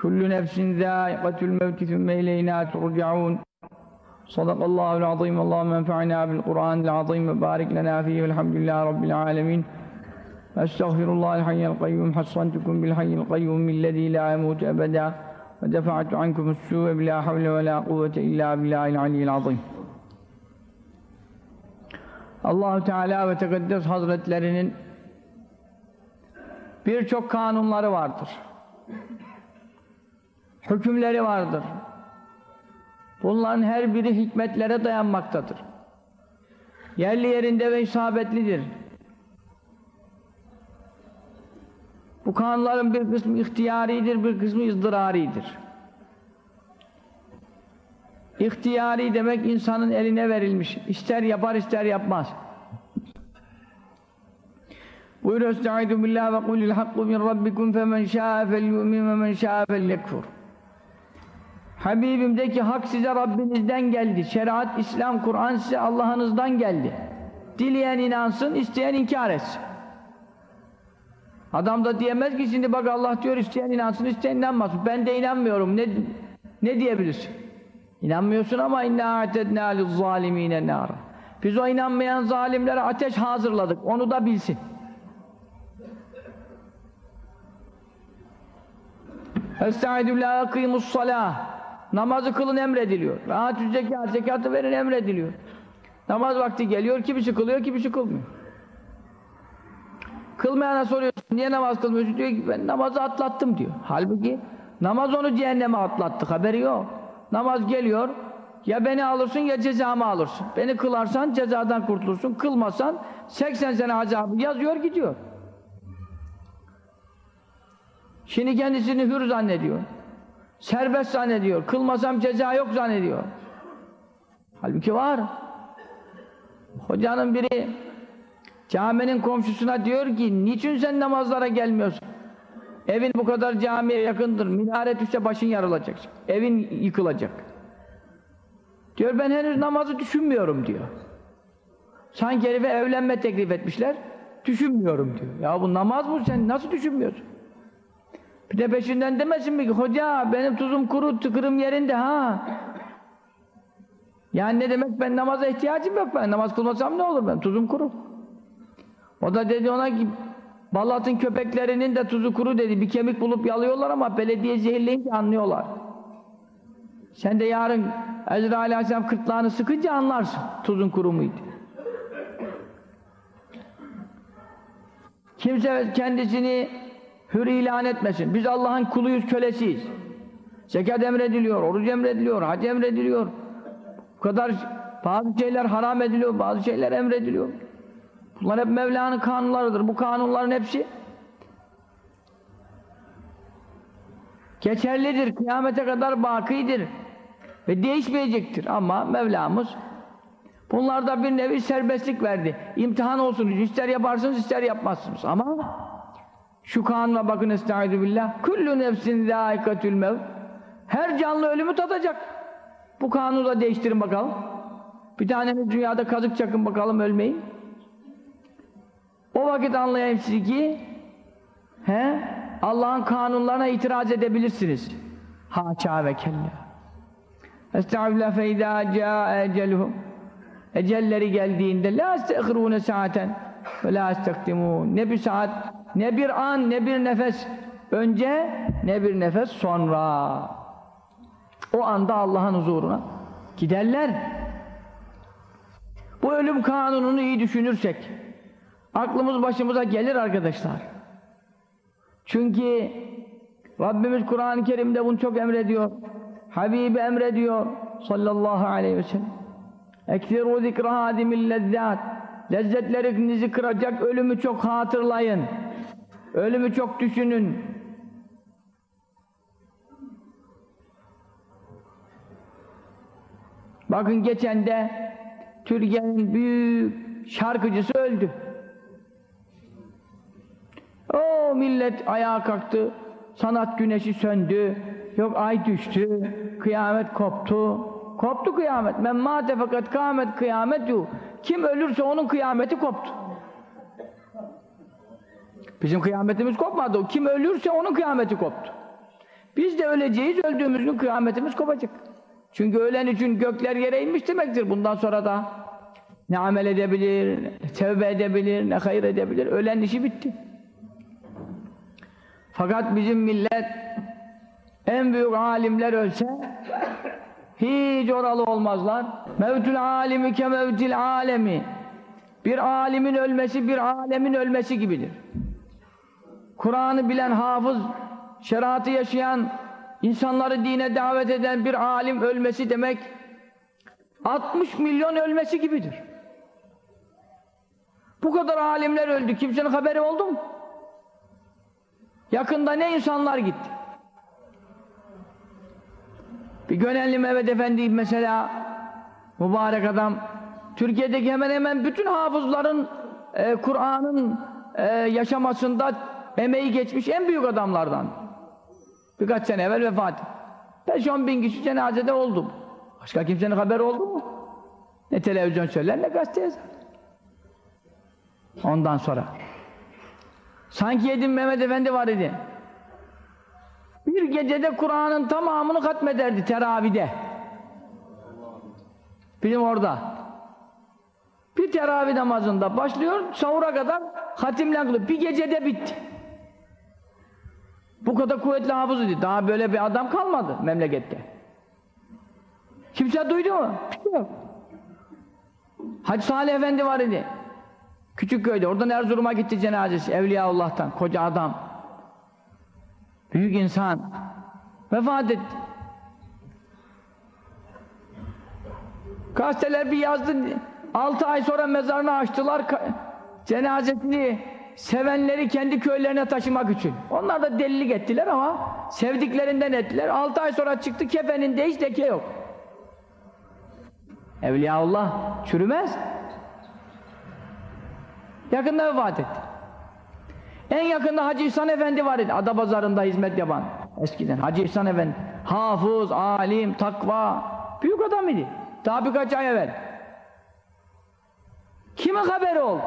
Kullu nefsin zâikatul mevti thumme ileynâ turca'ûn. Sadakallâhul azîm Allahümme menfe'nâ bil-Qur'an Kur'anil azîm ve bârik lenâ fîhi velhamdülillâhi rabbil âlemîn Estağfirullahal hayyel kayyum hassantukum bil hayyel kayyum illezî lâ emût ebedâ ve defa'tu ankumus sû'e bilâ havle ve lâ kuvvete illâ billâhil aliyyil azîm. Allahu Teala ve Tekaddes Hazretlerinin birçok kanunları vardır. Hükümleri vardır. Bunların her biri hikmetlere dayanmaktadır. Yerli yerinde ve isabetlidir. Bu kanunların bir kısmı ihtiyaridir, bir kısmı ızdıraridir. İhtiyari demek insanın eline verilmiş. İster yapar ister yapmaz. Buyur Estaizu billah ve kulil hakku min rabbikum femen şâ'a fel yu'min ve men şâ'a fel yekfur. Habibim de ki hak size Rabbinizden geldi. Şeriat, İslam, Kur'an size Allah'ınızdan geldi. Dileyen inansın, isteyen inkar etsin. Adam da diyemez ki şimdi bak Allah diyor isteyen inansın, isteyen inanmasın. Ben de inanmıyorum. Ne, ne diyebilirsin? İnanmıyorsun ama inna a'tedna liz-zalimine nar. Biz o inanmayan zalimlere ateş hazırladık. Onu da bilsin. Estaizu la akimus salah. Namazı kılın emrediliyor. Rahat zekat, zekatı verin emrediliyor. Namaz vakti geliyor, kimisi kılıyor, kimisi kılmıyor. Kılmayana soruyorsun, niye namaz kılmıyorsun? Diyor ki ben namazı atlattım diyor. Halbuki namaz onu cehenneme atlattı, haberi yok. Namaz geliyor, ya beni alırsın ya cezamı alırsın. Beni kılarsan cezadan kurtulursun, kılmasan 80 sene azabı yazıyor gidiyor. Şimdi kendisini hür zannediyor. Serbest zannediyor. Kılmasam ceza yok zannediyor. Halbuki var. Hocanın biri caminin komşusuna diyor ki niçin sen namazlara gelmiyorsun? Evin bu kadar camiye yakındır. Minare düşse başın yarılacak. Evin yıkılacak. Diyor ben henüz namazı düşünmüyorum diyor. Sanki herife evlenme teklif etmişler. Düşünmüyorum diyor. Ya bu namaz mı sen nasıl düşünmüyorsun? Bir de peşinden demesin mi ki hoca benim tuzum kuru tıkırım yerinde ha. Yani ne demek ben namaza ihtiyacım yok ben namaz kılmasam ne olur ben tuzum kuru. O da dedi ona ki Balat'ın köpeklerinin de tuzu kuru dedi. Bir kemik bulup yalıyorlar ama belediye zehirleyince anlıyorlar. Sen de yarın Ezra Aleyhisselam kırtlağını sıkınca anlarsın tuzun kuru muydu. Kimse kendisini hür ilan etmesin. Biz Allah'ın kuluyuz, kölesiyiz. Zekat emrediliyor, oruç emrediliyor, hac emrediliyor. Bu kadar bazı şeyler haram ediliyor, bazı şeyler emrediliyor. Bunlar hep Mevla'nın kanunlarıdır. Bu kanunların hepsi geçerlidir, kıyamete kadar bakidir ve değişmeyecektir. Ama Mevlamız bunlarda bir nevi serbestlik verdi. İmtihan olsun, ister yaparsınız, ister yapmazsınız. Ama şu kanuna bakın estaizu billah. Kullu nefsin zâikatül mev. Her canlı ölümü tadacak. Bu kanunu da değiştirin bakalım. Bir taneniz dünyada kazık çakın bakalım ölmeyin. O vakit anlayayım sizi ki he Allah'ın kanunlarına itiraz edebilirsiniz. Haça ve kella. Estağfirullah fe izâ câ eceluhum. Ecelleri geldiğinde la estehirûne saaten ve la estekdimûn. Ne bir saat, ne bir an, ne bir nefes önce, ne bir nefes sonra. O anda Allah'ın huzuruna giderler. Bu ölüm kanununu iyi düşünürsek, aklımız başımıza gelir arkadaşlar. Çünkü Rabbimiz Kur'an-ı Kerim'de bunu çok emrediyor. Habibi emrediyor sallallahu aleyhi ve sellem. Ekfiru zikra hadimil lezzat. Lezzetlerinizi kıracak ölümü çok hatırlayın. Ölümü çok düşünün. Bakın geçen de Türkiye'nin büyük şarkıcısı öldü. O millet ayağa kalktı, sanat güneşi söndü, yok ay düştü, kıyamet koptu. Koptu kıyamet. Men mâte fakat kâmet kıyametu. Kim ölürse onun kıyameti koptu. Bizim kıyametimiz kopmadı. Kim ölürse onun kıyameti koptu. Biz de öleceğiz, öldüğümüz gün kıyametimiz kopacak. Çünkü ölen için gökler yere inmiş demektir bundan sonra da. Ne amel edebilir, ne tevbe edebilir, ne hayır edebilir. Ölen işi bitti. Fakat bizim millet en büyük alimler ölse hiç oralı olmazlar. Mevtül alimi ke mevtil alemi. Bir alimin ölmesi bir alemin ölmesi gibidir. Kur'an'ı bilen hafız, şeriatı yaşayan, insanları dine davet eden bir alim ölmesi demek 60 milyon ölmesi gibidir. Bu kadar alimler öldü. Kimsenin haberi oldu mu? Yakında ne insanlar gitti. Bir Gönenli Mehmet Efendi mesela mübarek adam Türkiye'deki hemen hemen bütün hafızların e, Kur'an'ın e, yaşamasında emeği geçmiş en büyük adamlardan. Birkaç sene evvel vefat. 5-10 bin kişi cenazede oldu. Başka kimsenin haberi oldu mu? Ne televizyon söyler ne gazete yazar. Ondan sonra. Sanki Edin Mehmet Efendi var idi. Bir gecede Kur'an'ın tamamını katmederdi teravide. Bizim orada. Bir teravih namazında başlıyor, sahura kadar hatimle kılıyor. Bir gecede bitti. Bu kadar kuvvetli hafız idi. Daha böyle bir adam kalmadı memlekette. Kimse duydu mu? Yok. Hacı Salih Efendi var idi. Küçük köyde. Oradan Erzurum'a gitti cenazesi. Evliyaullah'tan. Koca adam. Büyük insan. Vefat etti. Gazeteler bir yazdı. Altı ay sonra mezarını açtılar. Cenazesini sevenleri kendi köylerine taşımak için. Onlar da delilik ettiler ama sevdiklerinden ettiler. Altı ay sonra çıktı kefeninde hiç leke yok. Evliyaullah çürümez. Yakında vefat etti. En yakında Hacı İhsan Efendi var idi. Adapazarı'nda hizmet yapan. Eskiden Hacı İhsan Efendi. Hafız, alim, takva. Büyük adam idi. Daha birkaç ay evvel. Kimin haberi oldu?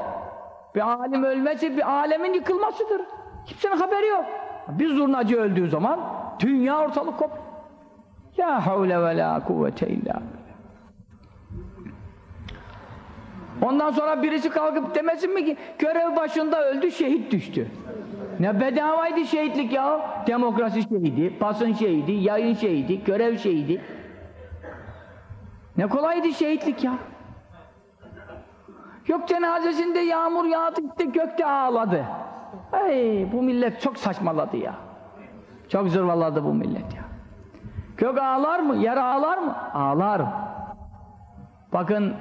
Bir alim ölmesi bir alemin yıkılmasıdır. Kimsenin haberi yok. Bir zurnacı öldüğü zaman dünya ortalık kop. Ya havle ve la kuvvete illa Ondan sonra birisi kalkıp demesin mi ki görev başında öldü şehit düştü. Ne bedavaydı şehitlik ya. Demokrasi şehidi, basın şehidi, yayın şehidi, görev şehidi. Ne kolaydı şehitlik ya. Yok cenazesinde yağmur yağdı işte gökte ağladı. Ay bu millet çok saçmaladı ya. Çok zırvaladı bu millet ya. Gök ağlar mı? Yer ağlar mı? Ağlar. Bakın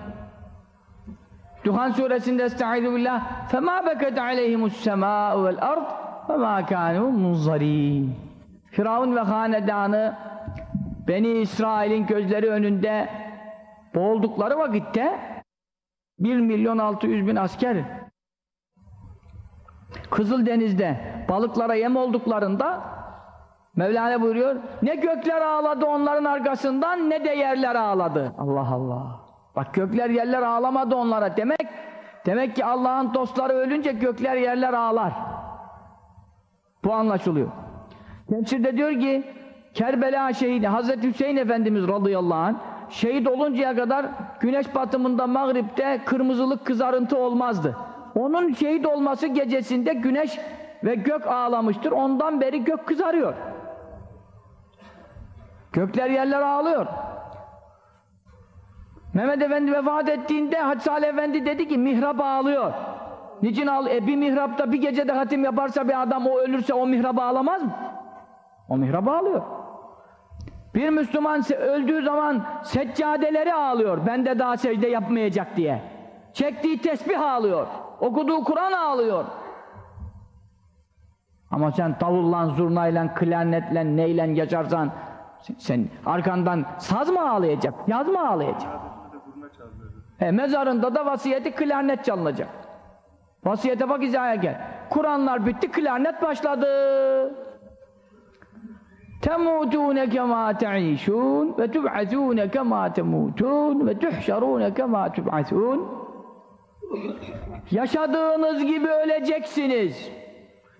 Duhan suresinde Estaizu billah فَمَا بَكَتْ عَلَيْهِمُ السَّمَاءُ وَالْأَرْضِ وَمَا كَانُوا مُنْظَرِينَ Firavun ve hanedanı Beni İsrail'in gözleri önünde boğuldukları vakitte 1 milyon 600 bin asker. Kızıldeniz'de balıklara yem olduklarında Mevlana buyuruyor ne gökler ağladı onların arkasından ne de yerler ağladı. Allah Allah. Bak gökler yerler ağlamadı onlara. Demek demek ki Allah'ın dostları ölünce gökler yerler ağlar. Bu anlaşılıyor. Tefsirde diyor ki Kerbela şehidi Hazreti Hüseyin Efendimiz radıyallahu anh şehit oluncaya kadar güneş batımında Mağrib'de kırmızılık kızarıntı olmazdı. Onun şehit olması gecesinde güneş ve gök ağlamıştır. Ondan beri gök kızarıyor. Gökler yerler ağlıyor. Mehmet Efendi vefat ettiğinde Hacı Efendi dedi ki mihrap ağlıyor. Niçin ağlıyor? E bir mihrapta bir gecede hatim yaparsa bir adam o ölürse o mihrap ağlamaz mı? O mihrap ağlıyor. Bir Müslüman öldüğü zaman seccadeleri ağlıyor. Ben de daha secde yapmayacak diye. Çektiği tesbih ağlıyor. Okuduğu Kur'an ağlıyor. Ama sen davulla, zurnayla, klarnetle, neyle yaşarsan sen arkandan saz mı ağlayacak, yaz mı ağlayacak? E, mezarında da vasiyeti klarnet çalınacak. Vasiyete bak izaya gel. Kur'anlar bitti, klarnet başladı. تموتون كما تعيشون وتبعثون كما تموتون وتحشرون كما تبعثون Yaşadığınız gibi öleceksiniz.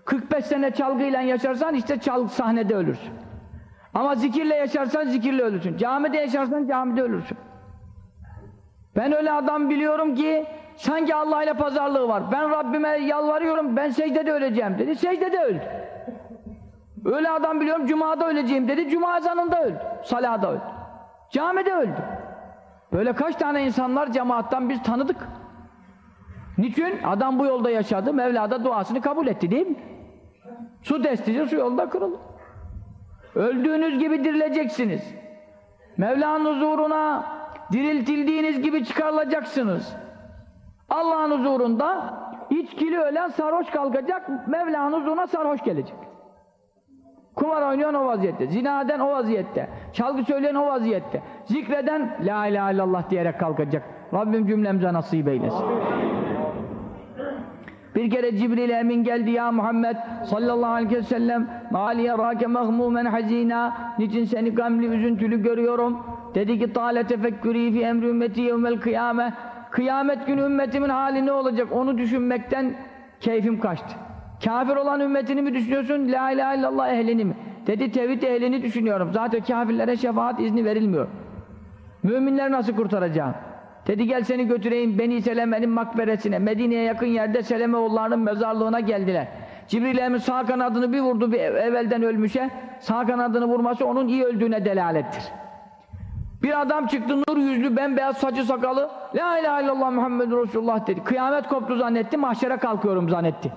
45 sene çalgıyla yaşarsan işte çal sahnede ölürsün. Ama zikirle yaşarsan zikirle ölürsün. Camide yaşarsan camide ölürsün. Ben öyle adam biliyorum ki sanki Allah ile pazarlığı var. Ben Rabbime yalvarıyorum ben secdede öleceğim dedi. Secdede öldü. Öyle adam biliyorum cumada öleceğim dedi. Cuma ezanında öldü. Salada öldü. Camide öldü. Böyle kaç tane insanlar cemaattan biz tanıdık. Niçin? Adam bu yolda yaşadı. Mevla da duasını kabul etti değil mi? Su destici su yolda kırıldı. Öldüğünüz gibi dirileceksiniz. Mevla'nın huzuruna diriltildiğiniz gibi çıkarılacaksınız. Allah'ın huzurunda içkili ölen sarhoş kalkacak, Mevla'nın huzuruna sarhoş gelecek. Kumar oynayan o vaziyette, zinaden o vaziyette, çalgı söyleyen o vaziyette, zikreden La ilahe illallah diyerek kalkacak. Rabbim cümlemize nasip eylesin. Bir kere Cibril Emin geldi ya Muhammed sallallahu aleyhi ve sellem maliye rake mehmumen hazina niçin seni gamli üzüntülü görüyorum dedi ki tale tefekkürü fi emri ümmeti yevmel kıyame kıyamet günü ümmetimin hali ne olacak onu düşünmekten keyfim kaçtı kafir olan ümmetini mi düşünüyorsun la ilahe illallah ehlini mi dedi tevhid ehlini düşünüyorum zaten kafirlere şefaat izni verilmiyor müminler nasıl kurtaracağım Dedi gel seni götüreyim Beni Seleme'nin makberesine. Medine'ye yakın yerde Selemeoğullarının mezarlığına geldiler. Cibril Emin sağ kanadını bir vurdu bir evvelden ölmüşe. Sağ kanadını vurması onun iyi öldüğüne delalettir. Bir adam çıktı nur yüzlü bembeyaz saçı sakalı. La ilahe illallah Muhammed Resulullah dedi. Kıyamet koptu zannetti mahşere kalkıyorum zannetti.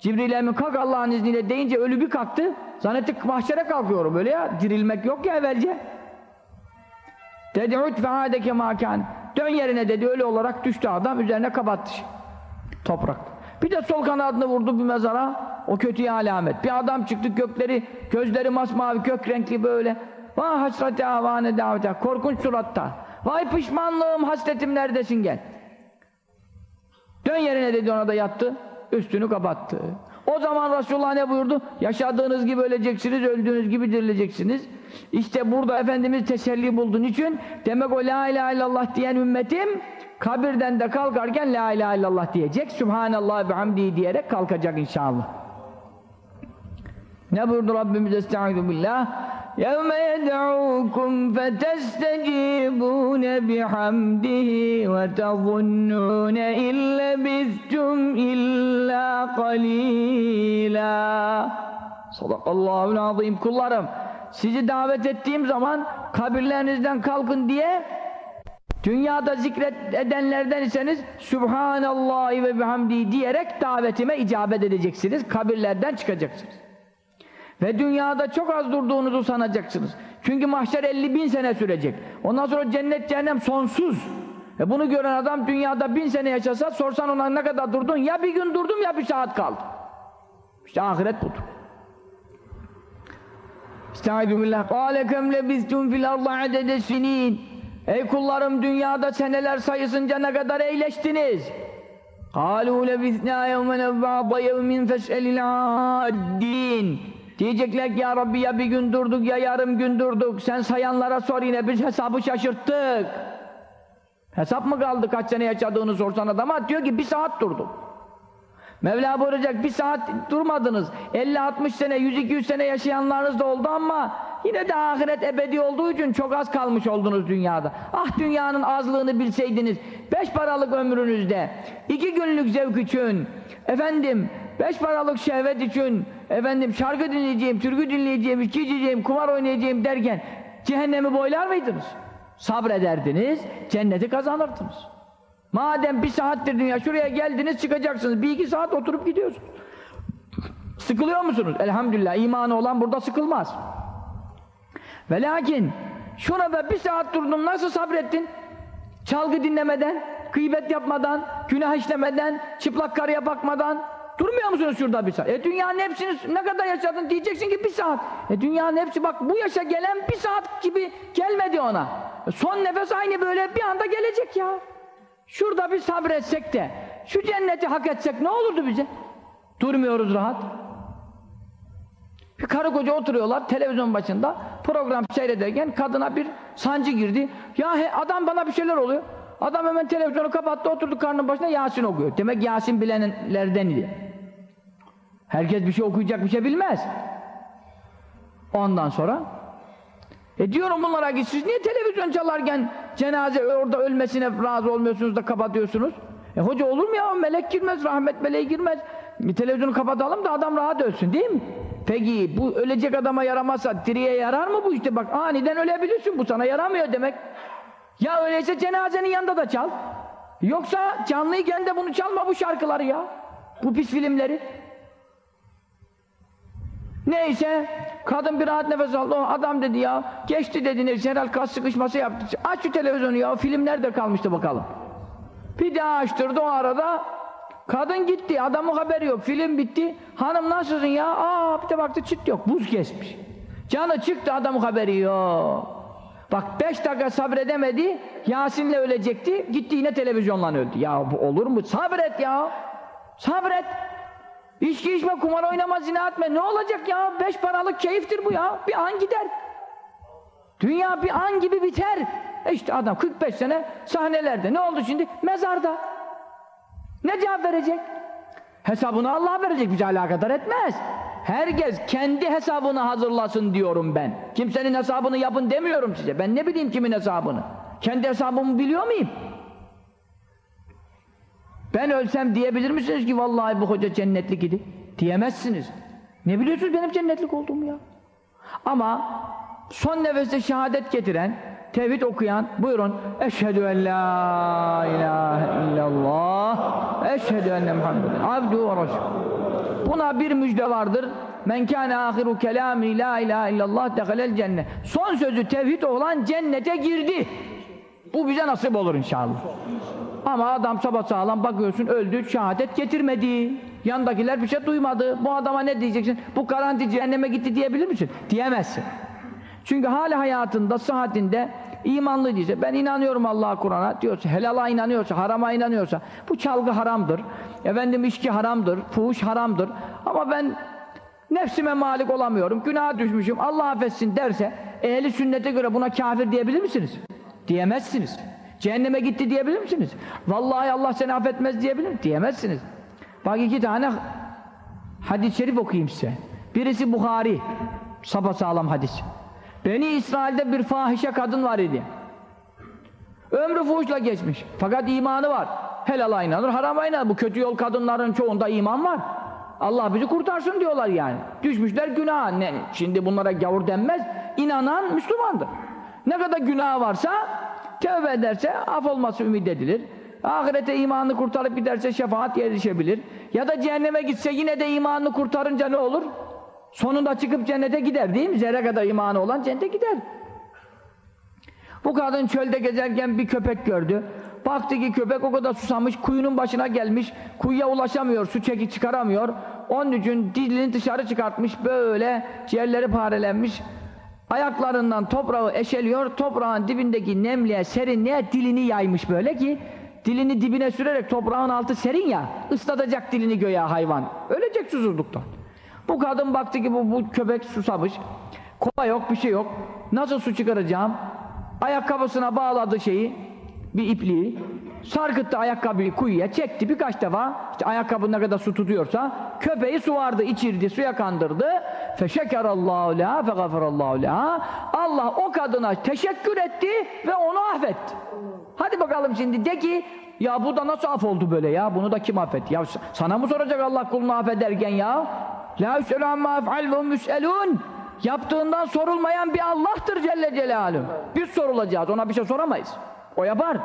Cibril Emin kalk Allah'ın izniyle deyince ölü bir kalktı. Zannetti mahşere kalkıyorum öyle ya. Dirilmek yok ya evvelce. Dedi ut fe hadeke makan. Dön yerine dedi öyle olarak düştü adam üzerine kapattı toprak. Bir de sol kanadını vurdu bir mezara o kötüye alamet. Bir adam çıktı gökleri gözleri masmavi kök renkli böyle. Vah hasreti avane davete korkunç suratta. Vay pişmanlığım hasretim neredesin gel. Dön yerine dedi ona da yattı. Üstünü kapattı. O zaman Resulullah ne buyurdu? Yaşadığınız gibi öleceksiniz, öldüğünüz gibi dirileceksiniz. İşte burada Efendimiz teselli buldu. Niçin? Demek o la ilahe illallah diyen ümmetim kabirden de kalkarken la ilahe illallah diyecek. Subhanallah ve hamdi diyerek kalkacak inşallah. Ne buyurdu Rabbimiz Estaizu billah? يَوْمَ يَدْعُوكُمْ فَتَسْتَجِيبُونَ بِحَمْدِهِ وَتَظُنُّونَ إِنْ لَبِثْتُمْ إِلَّا قَلِيلًا Sadakallahu azim kullarım sizi davet ettiğim zaman kabirlerinizden kalkın diye dünyada zikret edenlerden iseniz Subhanallah ve bihamdi diyerek davetime icabet edeceksiniz kabirlerden çıkacaksınız ve dünyada çok az durduğunuzu sanacaksınız. Çünkü mahşer 50 bin sene sürecek. Ondan sonra cennet cehennem sonsuz. E bunu gören adam dünyada bin sene yaşasa sorsan ona ne kadar durdun? Ya bir gün durdum ya bir saat kaldı. İşte ahiret budur. Estaizu billah. Kâle kem lebiztum fil arda adede sinin. Ey kullarım dünyada seneler sayısınca ne kadar eğleştiniz? قَالُوا لَبِثْنَا يَوْمًا اَوْبَعْضَ يَوْمٍ فَاسْأَلِ الْعَادِّينَ Diyecekler ki ya Rabbi ya bir gün durduk ya yarım gün durduk. Sen sayanlara sor yine biz hesabı şaşırttık. Hesap mı kaldı kaç sene yaşadığını sorsan adama diyor ki bir saat durdum. Mevla buyuracak bir saat durmadınız. 50-60 sene, 100-200 sene yaşayanlarınız da oldu ama yine de ahiret ebedi olduğu için çok az kalmış oldunuz dünyada. Ah dünyanın azlığını bilseydiniz. Beş paralık ömrünüzde, iki günlük zevk için, efendim beş paralık şehvet için, efendim şarkı dinleyeceğim, türkü dinleyeceğim, içki içeceğim, kumar oynayacağım derken cehennemi boylar mıydınız? Sabrederdiniz, cenneti kazanırdınız. Madem bir saattir dünya, şuraya geldiniz çıkacaksınız. Bir iki saat oturup gidiyorsunuz. Sıkılıyor musunuz? Elhamdülillah imanı olan burada sıkılmaz. Ve lakin şuna da bir saat durdum nasıl sabrettin? Çalgı dinlemeden, gıybet yapmadan, günah işlemeden, çıplak karıya bakmadan durmuyor musunuz şurada bir saat? E dünyanın hepsini ne kadar yaşadın diyeceksin ki bir saat. E dünyanın hepsi bak bu yaşa gelen bir saat gibi gelmedi ona. E son nefes aynı böyle bir anda gelecek ya. Şurada bir sabretsek de şu cenneti hak etsek ne olurdu bize? Durmuyoruz rahat. Bir karı koca oturuyorlar televizyon başında program seyrederken kadına bir sancı girdi. Ya he, adam bana bir şeyler oluyor. Adam hemen televizyonu kapattı oturdu karnının başına Yasin okuyor. Demek Yasin bilenlerden idi. Herkes bir şey okuyacak bir şey bilmez. Ondan sonra E diyorum bunlara ki siz niye televizyon çalarken cenaze orada ölmesine razı olmuyorsunuz da kapatıyorsunuz? E hoca olur mu ya? Melek girmez, rahmet meleği girmez. Bir televizyonu kapatalım da adam rahat ölsün değil mi? Peki bu ölecek adama yaramazsa diriye yarar mı bu işte? Bak aniden ölebilirsin bu sana yaramıyor demek. Ya öyleyse cenazenin yanında da çal. Yoksa canlıyken de bunu çalma bu şarkıları ya. Bu pis filmleri. Neyse kadın bir rahat nefes aldı. O adam dedi ya geçti dedi neyse herhal kas sıkışması yaptı. Aç şu televizyonu ya film nerede kalmıştı bakalım. Bir daha açtırdı o arada kadın gitti adamın haberi yok film bitti. Hanım nasılsın ya? Aa bir de baktı çıt yok buz kesmiş. Canı çıktı adamın haberi yok. Bak beş dakika sabredemedi Yasin'le ölecekti gitti yine televizyonla öldü. Ya bu olur mu? Sabret ya. Sabret. İçki içme, kumar oynama, zina etme. Ne olacak ya? Beş paralık keyiftir bu ya. Bir an gider. Dünya bir an gibi biter. E işte adam 45 sene sahnelerde. Ne oldu şimdi? Mezarda. Ne cevap verecek? Hesabını Allah verecek. Bize alakadar etmez. Herkes kendi hesabını hazırlasın diyorum ben. Kimsenin hesabını yapın demiyorum size. Ben ne bileyim kimin hesabını? Kendi hesabımı biliyor muyum? Ben ölsem diyebilir misiniz ki vallahi bu hoca cennetlik idi? Diyemezsiniz. Ne biliyorsunuz benim cennetlik olduğumu ya? Ama son nefeste şehadet getiren, tevhid okuyan, buyurun. Eşhedü en la ilahe illallah, eşhedü enne Muhammeden abdu ve resul. Buna bir müjde vardır. Men kâne âhiru kelâmi la ilahe illallah dehalel cennet. Son sözü tevhid olan cennete girdi. Bu bize nasip olur inşallah. Ama adam sağlam bakıyorsun öldü, şehadet getirmedi. Yandakiler bir şey duymadı. Bu adama ne diyeceksin? Bu garanti cehenneme gitti diyebilir misin? Diyemezsin. Çünkü hali hayatında, sıhhatinde imanlı değilse, ben inanıyorum Allah'a Kur'an'a diyorsa, helala inanıyorsa, harama inanıyorsa, bu çalgı haramdır, efendim içki haramdır, fuhuş haramdır. Ama ben nefsime malik olamıyorum, günaha düşmüşüm, Allah affetsin derse, ehli sünnete göre buna kafir diyebilir misiniz? Diyemezsiniz. Cehenneme gitti diyebilir misiniz? Vallahi Allah seni affetmez diyebilir? Diyemezsiniz. Bak iki tane hadis-i şerif okuyayım size. Birisi Bukhari. Sapasağlam hadis. Beni İsrail'de bir fahişe kadın var idi. Ömrü fuhuşla geçmiş. Fakat imanı var. Helala inanır, harama inanır. Bu kötü yol kadınların çoğunda iman var. Allah bizi kurtarsın diyorlar yani. Düşmüşler günah. Şimdi bunlara gavur denmez. İnanan Müslümandır. Ne kadar günah varsa tövbe ederse af olması ümit edilir. Ahirete imanını kurtarıp giderse şefaat erişebilir. Ya da cehenneme gitse yine de imanını kurtarınca ne olur? Sonunda çıkıp cennete gider değil mi? Zerre kadar imanı olan cennete gider. Bu kadın çölde gezerken bir köpek gördü. Baktı ki köpek o kadar susamış, kuyunun başına gelmiş, kuyuya ulaşamıyor, su çeki çıkaramıyor. Onun için dilini dışarı çıkartmış, böyle ciğerleri parelenmiş. Ayaklarından toprağı eşeliyor, toprağın dibindeki nemliğe, serinliğe dilini yaymış böyle ki dilini dibine sürerek toprağın altı serin ya, ıslatacak dilini göğe hayvan. Ölecek susuzluktan. Bu kadın baktı ki bu, bu köpek susamış, kova yok, bir şey yok. Nasıl su çıkaracağım? Ayakkabısına bağladı şeyi, bir ipliği, sarkıttı ayakkabıyı kuyuya, çekti birkaç defa, işte ayakkabı ne kadar su tutuyorsa, köpeği su vardı, içirdi, suya kandırdı. Feşekerallahu leha fegaferallahu leha. Allah o kadına teşekkür etti ve onu affetti. Hadi bakalım şimdi de ki, ya bu da nasıl af oldu böyle ya, bunu da kim affetti? Ya sana mı soracak Allah kulunu affederken ya? La yüselü amma ef'al ve müselun. Yaptığından sorulmayan bir Allah'tır Celle Celaluhu. Biz sorulacağız, ona bir şey soramayız. O yapar.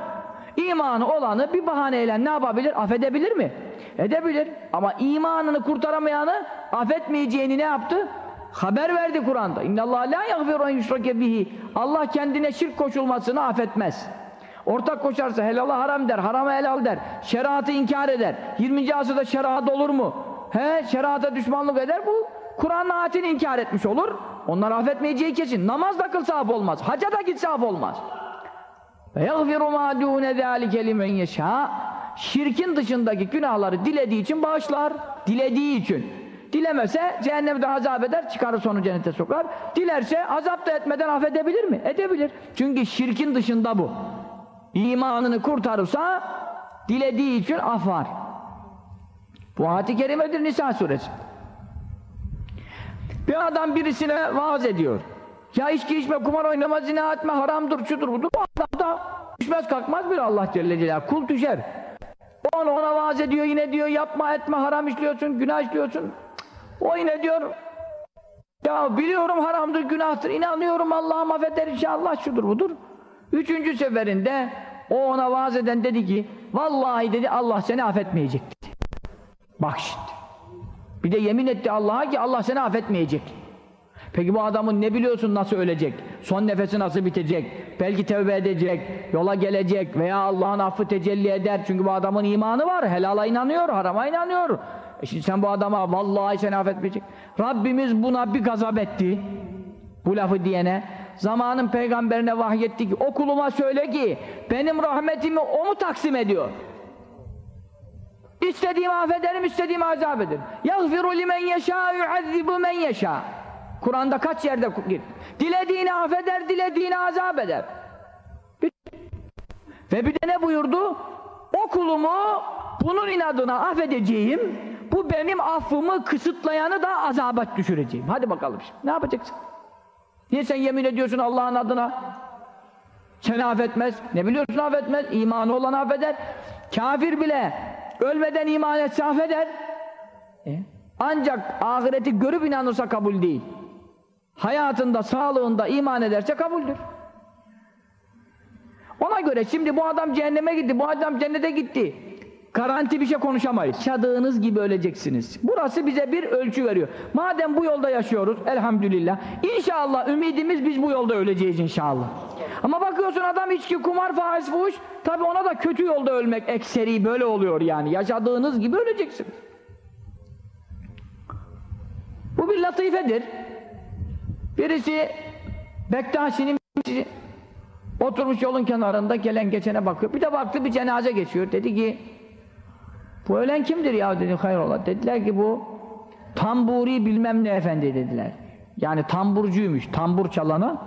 İmanı olanı bir bahaneyle ne yapabilir? Affedebilir mi? Edebilir. Ama imanını kurtaramayanı affetmeyeceğini ne yaptı? Haber verdi Kur'an'da. İnnallâh lâ yagfiru en yusrake bihi. Allah kendine şirk koşulmasını affetmez. Ortak koşarsa helala haram der, harama helal der. Şeriatı inkar eder. 20. asırda şeriat olur mu? He, şeriata düşmanlık eder bu. Kur'an'ın ayetini inkar etmiş olur. Onlar affetmeyeceği kesin. Namaz da kılsa af olmaz. Haca da gitse olmaz. Ve yagfiru ma dûne zâlike limen. Şirkin dışındaki günahları dilediği için bağışlar. Dilediği için. Dilemese cehennemde azap eder, çıkarır sonu cennete sokar. Dilerse azap da etmeden affedebilir mi? Edebilir. Çünkü şirkin dışında bu. İmanını kurtarırsa dilediği için af var. Bu ayet-i kerimedir Nisa suresi. Bir adam birisine vaaz ediyor. Ya içki içme, kumar oynama, zina etme, haramdır, şudur budur. O adam da düşmez kalkmaz bir Allah Celle Celaluhu. Kul düşer. Onu ona vaaz ediyor yine diyor yapma etme haram işliyorsun, günah işliyorsun. O yine diyor ya biliyorum haramdır, günahtır, inanıyorum Allah'ım affeder inşallah şudur budur. Üçüncü seferinde o ona vaaz eden dedi ki vallahi dedi Allah seni affetmeyecek dedi. Bak şimdi. Bir de yemin etti Allah'a ki Allah seni affetmeyecek. Peki bu adamın ne biliyorsun nasıl ölecek? Son nefesi nasıl bitecek? Belki tevbe edecek, yola gelecek veya Allah'ın affı tecelli eder. Çünkü bu adamın imanı var. Helala inanıyor, harama inanıyor. E şimdi sen bu adama vallahi seni affetmeyecek. Rabbimiz buna bir gazap etti. Bu lafı diyene. Zamanın peygamberine vahyetti ki o kuluma söyle ki benim rahmetimi o mu taksim ediyor? İstediğimi affederim, istediğimi azap ederim. يَغْفِرُ لِمَنْ يَشَاءُ يُعَذِّبُ مَنْ يَشَاءُ Kur'an'da kaç yerde. Dilediğini affeder, dilediğini azap eder. Ve bir de ne buyurdu? O kulumu bunun inadına affedeceğim, bu benim affımı kısıtlayanı da azaba düşüreceğim. Hadi bakalım şimdi. Ne yapacaksın? Niye sen yemin ediyorsun Allah'ın adına? Seni affetmez. Ne biliyorsun affetmez? İmanı olan affeder. Kafir bile ölmeden iman etse affeder. E? Ancak ahireti görüp inanırsa kabul değil. Hayatında, sağlığında iman ederse kabuldür. Ona göre şimdi bu adam cehenneme gitti, bu adam cennete gitti. Garanti bir şey konuşamayız. Yaşadığınız gibi öleceksiniz. Burası bize bir ölçü veriyor. Madem bu yolda yaşıyoruz, elhamdülillah. İnşallah ümidimiz biz bu yolda öleceğiz inşallah. Ama bakıyorsun adam içki, kumar, faiz, fuhuş. Tabi ona da kötü yolda ölmek ekseri böyle oluyor yani. Yaşadığınız gibi öleceksiniz. Bu bir latifedir. Birisi Bektaşi'nin oturmuş yolun kenarında gelen geçene bakıyor. Bir de baktı bir cenaze geçiyor. Dedi ki bu ölen kimdir ya dedi hayrola. Dediler ki bu tamburi bilmem ne efendi dediler. Yani tamburcuymuş. Tambur çalana.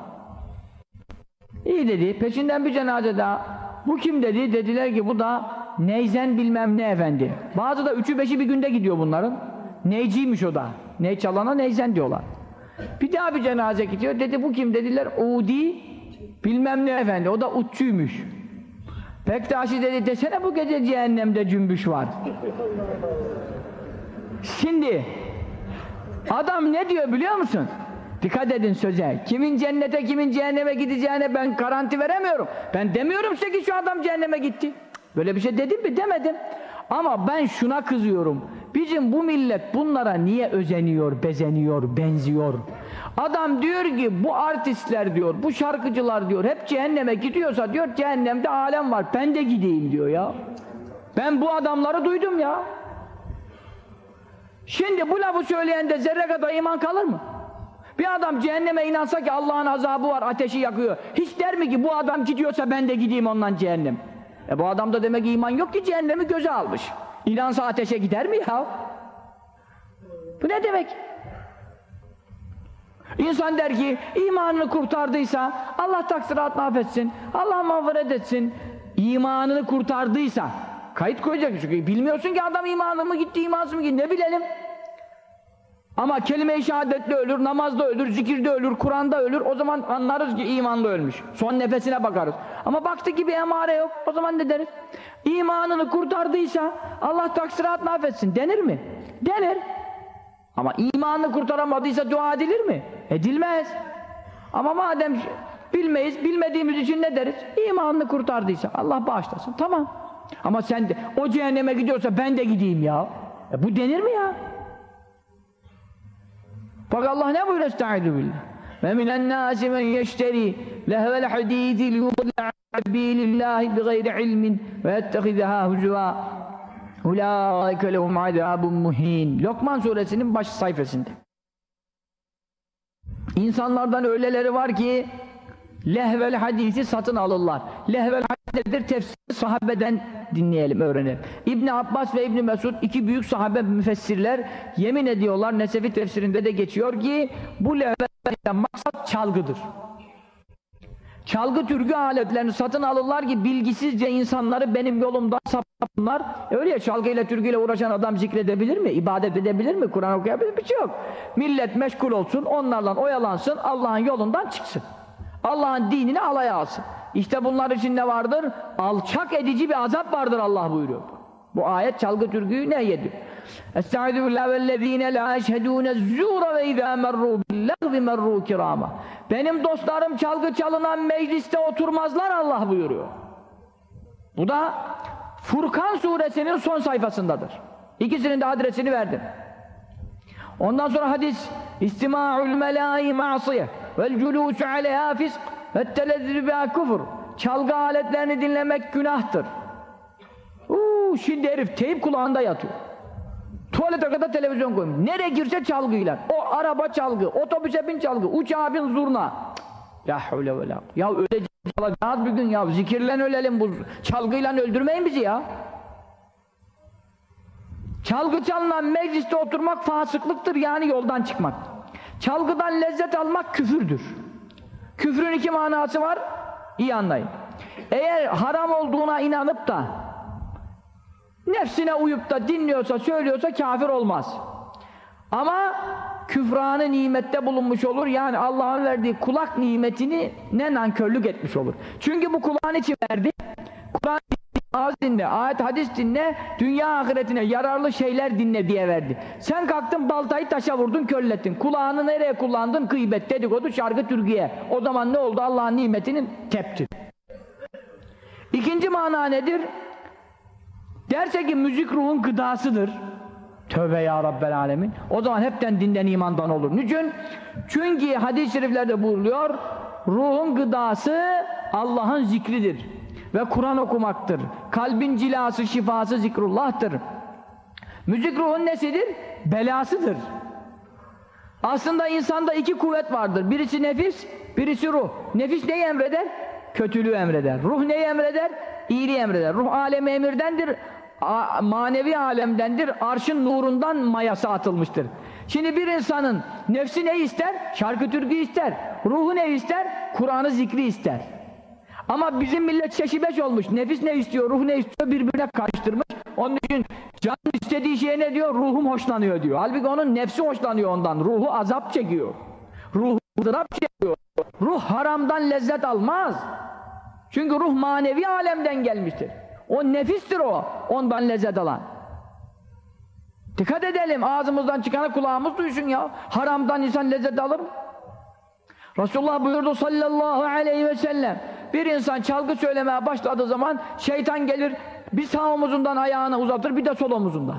İyi dedi. Peşinden bir cenaze daha. Bu kim dedi? Dediler ki bu da Neyzen bilmem ne efendi. Bazı da üçü beşi bir günde gidiyor bunların. Neyciymiş o da. Ney çalana Neyzen diyorlar. Bir daha bir cenaze gidiyor. Dedi bu kim? Dediler Udi bilmem ne efendi. O da utçuymuş. Bektaşi dedi desene bu gece cehennemde cümbüş var. Şimdi adam ne diyor biliyor musun? Dikkat edin söze. Kimin cennete kimin cehenneme gideceğine ben garanti veremiyorum. Ben demiyorum size ki şu adam cehenneme gitti. Böyle bir şey dedim mi? Demedim. Ama ben şuna kızıyorum. Bizim bu millet bunlara niye özeniyor, bezeniyor, benziyor? Adam diyor ki bu artistler diyor, bu şarkıcılar diyor hep cehenneme gidiyorsa diyor cehennemde alem var. Ben de gideyim diyor ya. Ben bu adamları duydum ya. Şimdi bu lafı söyleyende zerre kadar iman kalır mı? Bir adam cehenneme inansa ki Allah'ın azabı var, ateşi yakıyor. Hiç der mi ki bu adam gidiyorsa ben de gideyim ondan cehennem? E bu adamda demek iman yok ki cehennemi göze almış. İnansa ateşe gider mi ya? Bu ne demek? İnsan der ki imanını kurtardıysa Allah taksiratını affetsin, Allah mağfiret etsin. İmanını kurtardıysa kayıt koyacak çünkü bilmiyorsun ki adam imanı mı gitti, imansız mı gitti ne bilelim. Ama kelime-i şehadetle ölür, namazda ölür, zikirde ölür, Kur'an'da ölür. O zaman anlarız ki imanlı ölmüş. Son nefesine bakarız. Ama baktı ki bir emare yok. O zaman ne deriz? İmanını kurtardıysa Allah taksiratını affetsin. Denir mi? Denir. Ama imanını kurtaramadıysa dua edilir mi? Edilmez. Ama madem bilmeyiz, bilmediğimiz için ne deriz? İmanını kurtardıysa Allah bağışlasın. Tamam. Ama sen de o cehenneme gidiyorsa ben de gideyim ya. E bu denir mi ya? Bak Allah ne buyuruyor? Estaizu billah. Ve minen nâsi men yeşteri lehvel hadîzi liyudilla sabilillahi bi gayri ilmin ve yettehizeha huzuvâ ulâike lehum azâbun muhîn. Lokman suresinin baş sayfasında. İnsanlardan öyleleri var ki lehvel hadisi satın alırlar. Lehvel hadisdir tefsir sahabeden dinleyelim, öğrenelim. İbn Abbas ve İbn Mesud iki büyük sahabe müfessirler yemin ediyorlar Nesefi tefsirinde de geçiyor ki bu lehvel maksat çalgıdır. Çalgı türkü aletlerini satın alırlar ki bilgisizce insanları benim yolumdan sapınlar. Öyle ya çalgıyla türküyle uğraşan adam zikredebilir mi? İbadet edebilir mi? Kur'an okuyabilir mi? Bir şey yok. Millet meşgul olsun, onlarla oyalansın, Allah'ın yolundan çıksın. Allah'ın dinini alaya alsın. İşte bunlar için ne vardır? Alçak edici bir azap vardır Allah buyuruyor. Bu ayet çalgı türküyü ne yedi? Estaizu billahi vellezine la eşhedûne zûra ve izâ merrû billâhvi merrû kirâma. Benim dostlarım çalgı çalınan mecliste oturmazlar Allah buyuruyor. Bu da Furkan suresinin son sayfasındadır. İkisinin de adresini verdim. Ondan sonra hadis İstima'ul melâi ma'siye vel culûsü aleyhâ fisk ve telezzü biha kufur. Çalgı aletlerini dinlemek günahtır. Uuu şimdi herif teyip kulağında yatıyor. Tuvalete kadar televizyon koymuş. Nereye girse çalgıyla. O araba çalgı, otobüse bin çalgı, uçağa bin zurna. La havle ve la. Ya öleceğiz alacağız bir gün ya. Zikirlen ölelim bu. Çalgıyla öldürmeyin bizi ya. Çalgı çalınan mecliste oturmak fasıklıktır yani yoldan çıkmak. Çalgıdan lezzet almak küfürdür. Küfrün iki manası var. İyi anlayın. Eğer haram olduğuna inanıp da nefsine uyup da dinliyorsa, söylüyorsa kafir olmaz. Ama küfranı nimette bulunmuş olur. Yani Allah'ın verdiği kulak nimetini ne nankörlük etmiş olur. Çünkü bu kulağın için verdi. Ağız dinle, ayet hadis dinle, dünya ahiretine yararlı şeyler dinle diye verdi. Sen kalktın baltayı taşa vurdun, körlettin. Kulağını nereye kullandın? Gıybet, dedikodu, şarkı, türkiye. O zaman ne oldu? Allah'ın nimetini teptin. İkinci mana nedir? Derse ki müzik ruhun gıdasıdır. Tövbe ya Rabbel Alemin. O zaman hepten dinden imandan olur. Niçin? Çünkü hadis-i şeriflerde buyuruluyor, ruhun gıdası Allah'ın zikridir. Ve Kur'an okumaktır. Kalbin cilası, şifası zikrullah'tır. Müzik ruhun nesidir? Belasıdır. Aslında insanda iki kuvvet vardır. Birisi nefis, birisi ruh. Nefis neyi emreder? Kötülüğü emreder. Ruh neyi emreder? İyiliği emreder. Ruh alemi emirdendir, manevi alemdendir, arşın nurundan mayası atılmıştır. Şimdi bir insanın nefsi ne ister? Şarkı türkü ister. Ruhu ne ister? Kur'an'ı zikri ister. Ama bizim millet şeşibeş olmuş. Nefis ne istiyor, ruh ne istiyor birbirine karıştırmış. Onun için can istediği şeye ne diyor? Ruhum hoşlanıyor diyor. Halbuki onun nefsi hoşlanıyor ondan. Ruhu azap çekiyor. Ruhu ızdırap çekiyor. Ruh haramdan lezzet almaz. Çünkü ruh manevi alemden gelmiştir. O nefistir o. Ondan lezzet alan. Dikkat edelim. Ağzımızdan çıkanı kulağımız duysun ya. Haramdan insan lezzet alır mı? Resulullah buyurdu sallallahu aleyhi ve sellem bir insan çalgı söylemeye başladığı zaman şeytan gelir bir sağ omuzundan ayağını uzatır bir de sol omuzundan.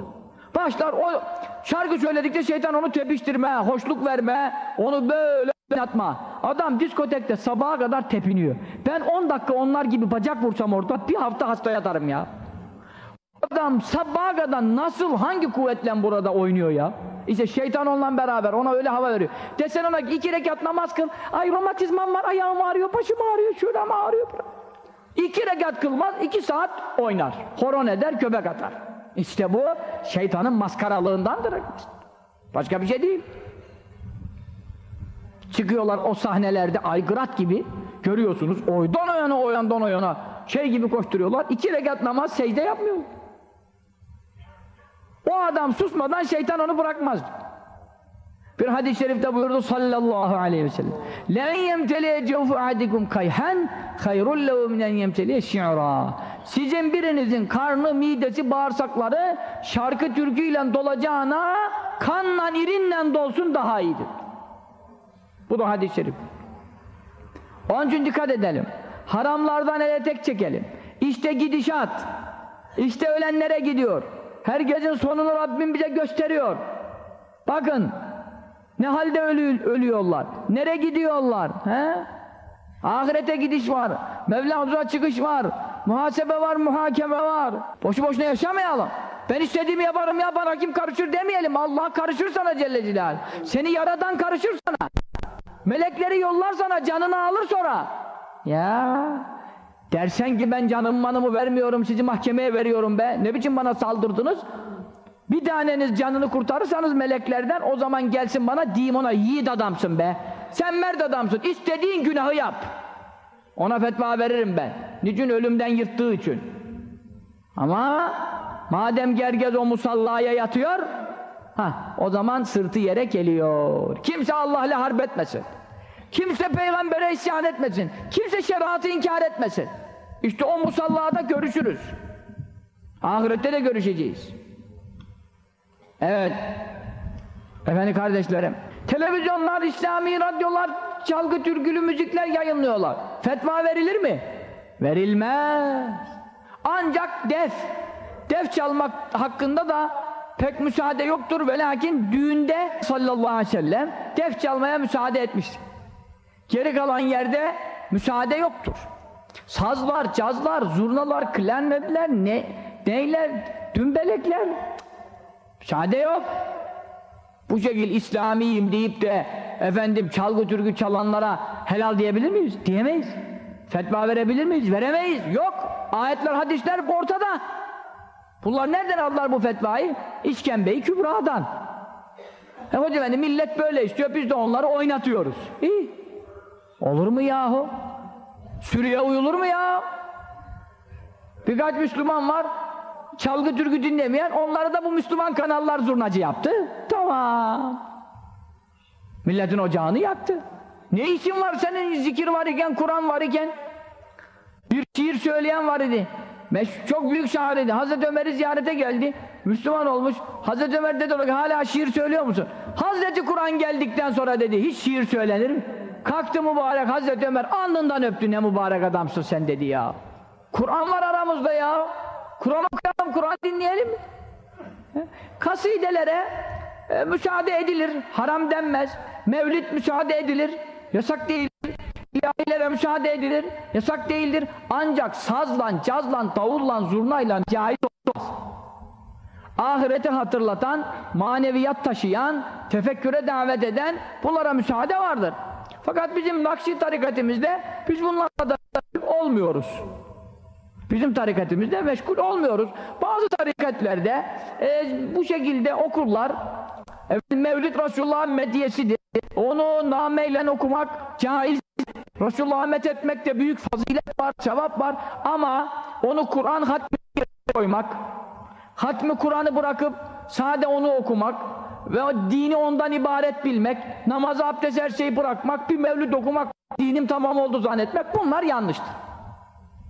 Başlar o şarkı söyledikçe şeytan onu tepiştirmeye, hoşluk vermeye, onu böyle oynatma. Adam diskotekte sabaha kadar tepiniyor. Ben 10 dakika onlar gibi bacak vursam orada bir hafta hasta yatarım ya. Adam sabaha kadar nasıl, hangi kuvvetle burada oynuyor ya? İşte şeytan onunla beraber ona öyle hava veriyor. Desen ona ki iki rekat namaz kıl. Ay romatizmam var, ayağım ağrıyor, başım ağrıyor, şuram ağrıyor. İki rekat kılmaz, iki saat oynar. Horon eder, köpek atar. İşte bu şeytanın maskaralığındandır. Başka bir şey değil. Çıkıyorlar o sahnelerde aygırat gibi görüyorsunuz. Oydan o yana, o yandan o yana şey gibi koşturuyorlar. İki rekat namaz secde yapmıyor. O adam susmadan şeytan onu bırakmaz. Bir hadis-i şerifte buyurdu sallallahu aleyhi ve sellem. لَاَنْ يَمْتَلِيَ جَوْفُ عَدِكُمْ كَيْحًا خَيْرُ اللَّهُ مِنَنْ يَمْتَلِيَ شِعْرًا Sizin birinizin karnı, midesi, bağırsakları şarkı türküyle dolacağına kanla, irinle dolsun daha iyidir. Bu da hadis-i şerif. Onun için dikkat edelim. Haramlardan ele tek çekelim. İşte gidişat. İşte ölenlere gidiyor. Herkesin sonunu Rabbim bize gösteriyor. Bakın ne halde ölü, ölüyorlar. Nere gidiyorlar? He? Ahirete gidiş var. Mevla huzura çıkış var. Muhasebe var, muhakeme var. Boşu boşuna yaşamayalım. Ben istediğimi yaparım yapar kim karışır demeyelim. Allah karışır sana Celle Celal. Seni yaradan karışır sana. Melekleri yollar sana canını alır sonra. Ya dersen ki ben canımı manımı vermiyorum sizi mahkemeye veriyorum be. Ne biçim bana saldırdınız? Bir taneniz canını kurtarırsanız meleklerden o zaman gelsin bana diyeyim ona yiğit adamsın be. Sen mert adamsın. İstediğin günahı yap. Ona fetva veririm ben. Niçin ölümden yırttığı için. Ama madem gergez o musallaya yatıyor, ha o zaman sırtı yere geliyor. Kimse Allah'la harp etmesin. Kimse peygambere isyan etmesin. Kimse şeriatı inkar etmesin. İşte o musallada görüşürüz. Ahirette de görüşeceğiz. Evet. Efendim kardeşlerim. Televizyonlar, İslami radyolar, çalgı türkülü müzikler yayınlıyorlar. Fetva verilir mi? Verilmez. Ancak def. Def çalmak hakkında da pek müsaade yoktur ve lakin düğünde sallallahu aleyhi ve sellem def çalmaya müsaade etmiştir. Geri kalan yerde müsaade yoktur. Sazlar, cazlar, zurnalar, klarnetler, ne, neyler, dümbelekler müsaade yok. Bu şekil İslamiyim deyip de efendim çalgı türkü çalanlara helal diyebilir miyiz? Diyemeyiz. Fetva verebilir miyiz? Veremeyiz. Yok. Ayetler, hadisler ortada. Bunlar nereden aldılar bu fetvayı? İşkembe-i Kübra'dan. E hocam efendi millet böyle istiyor biz de onları oynatıyoruz. İyi. Olur mu yahu? Sürüye uyulur mu ya? Birkaç Müslüman var çalgı türkü dinlemeyen onları da bu Müslüman kanallar zurnacı yaptı. Tamam. Milletin ocağını yaktı. Ne işin var senin zikir var iken, Kur'an var iken? Bir şiir söyleyen var idi. Meş çok büyük şair idi. Hazreti Ömer'i ziyarete geldi. Müslüman olmuş. Hazreti Ömer dedi hala şiir söylüyor musun? Hazreti Kur'an geldikten sonra dedi hiç şiir söylenir mi? Kalktı mübarek Hazreti Ömer alnından öptü ne mübarek adamsın sen dedi ya. Kur'an var aramızda ya. Kur'an okuyalım, Kur'an dinleyelim. Kasidelere e, müsaade edilir, haram denmez. Mevlid müsaade edilir, yasak değildir. İlahilere müsaade edilir, yasak değildir. Ancak sazla, cazla, davulla, zurnayla caiz olmaz. Ahireti hatırlatan, maneviyat taşıyan, tefekküre davet eden bunlara müsaade vardır. Fakat bizim Nakşi tarikatimizde biz bunlarla da olmuyoruz. Bizim tarikatimizde meşgul olmuyoruz. Bazı tarikatlerde e, bu şekilde okurlar. Mevlid Resulullah'ın mediyesidir. Onu nameyle okumak caiz. Resulullah'a methetmekte büyük fazilet var, sevap var. Ama onu Kur'an hatmi koymak, hatmi Kur'an'ı bırakıp sade onu okumak ve dini ondan ibaret bilmek, namazı, abdest her şeyi bırakmak, bir mevlid okumak, dinim tamam oldu zannetmek bunlar yanlıştır.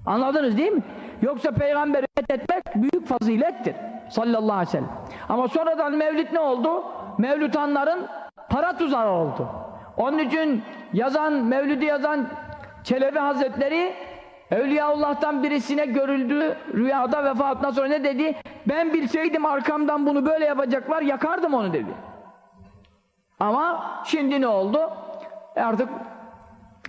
Anladınız değil mi? Yoksa peygamberi etmek büyük fazilettir. Sallallahu aleyhi ve sellem. Ama sonradan mevlid ne oldu? Mevlütanların para tuzağı oldu. Onun için yazan, mevlidi yazan Çelebi Hazretleri Evliyaullah'tan birisine görüldü rüyada vefatından sonra ne dedi? Ben bilseydim arkamdan bunu böyle yapacaklar yakardım onu dedi. Ama şimdi ne oldu? Artık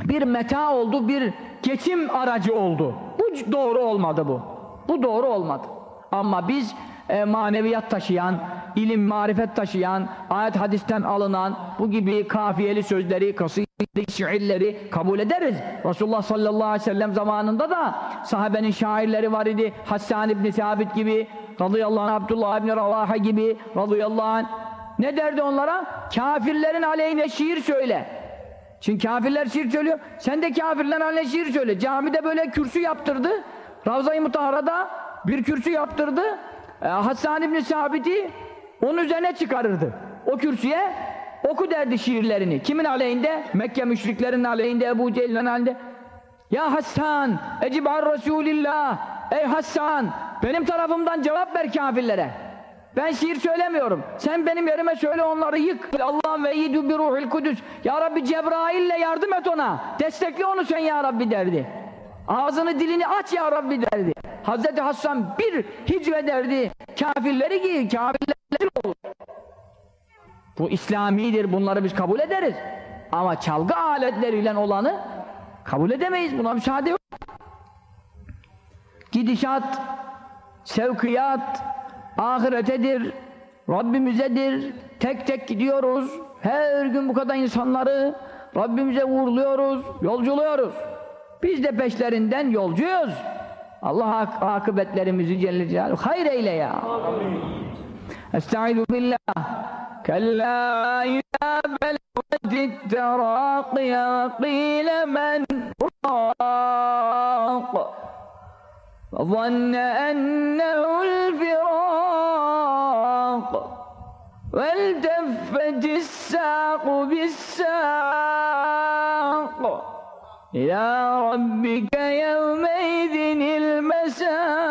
bir meta oldu, bir geçim aracı oldu. Bu doğru olmadı bu. Bu doğru olmadı. Ama biz e, maneviyat taşıyan, ilim, marifet taşıyan, ayet hadisten alınan bu gibi kafiyeli sözleri, kaside şiirleri kabul ederiz. Resulullah sallallahu aleyhi ve sellem zamanında da sahabenin şairleri var idi. Hassan İbni Sabit gibi, radıyallahu anh, Abdullah İbni Ravaha gibi, radıyallahu anh. Ne derdi onlara? Kafirlerin aleyhine şiir söyle. Şimdi kafirler şiir söylüyor. Sen de kafirler haline şiir söyle. Camide böyle kürsü yaptırdı. Ravza-i Mutahara'da bir kürsü yaptırdı. Ee, Hassan İbni Sabit'i onun üzerine çıkarırdı. O kürsüye oku derdi şiirlerini. Kimin aleyhinde? Mekke müşriklerinin aleyhinde, Ebu Cehil'in aleyhinde. Ya Hassan, ecibar Resulillah. Ey Hassan, benim tarafımdan cevap ver kafirlere. Ben şiir söylemiyorum. Sen benim yerime söyle onları yık. Allah'ım ve yidü bir ruhil kudüs. Ya Rabbi Cebrail'le yardım et ona. Destekle onu sen ya Rabbi derdi. Ağzını dilini aç ya Rabbi derdi. Hazreti Hasan bir hicve derdi. Kafirleri giy, kafirleri olur. Bu İslamidir, bunları biz kabul ederiz. Ama çalgı aletleriyle olanı kabul edemeyiz. Buna müsaade yok. Gidişat, sevkiyat, ahiretedir, Rabbimizedir. Tek tek gidiyoruz. Her gün bu kadar insanları Rabbimize uğurluyoruz, yolculuyoruz. Biz de peşlerinden yolcuyuz. Allah ak akıbetlerimizi Celle Celaluhu hayır eyle ya. أستعيذ بالله. كلا إذا بلغت التراقي وقيل من راق؟ فظن أنه الفراق. والتفت الساق بالساق. إلى ربك يومئذ المساق.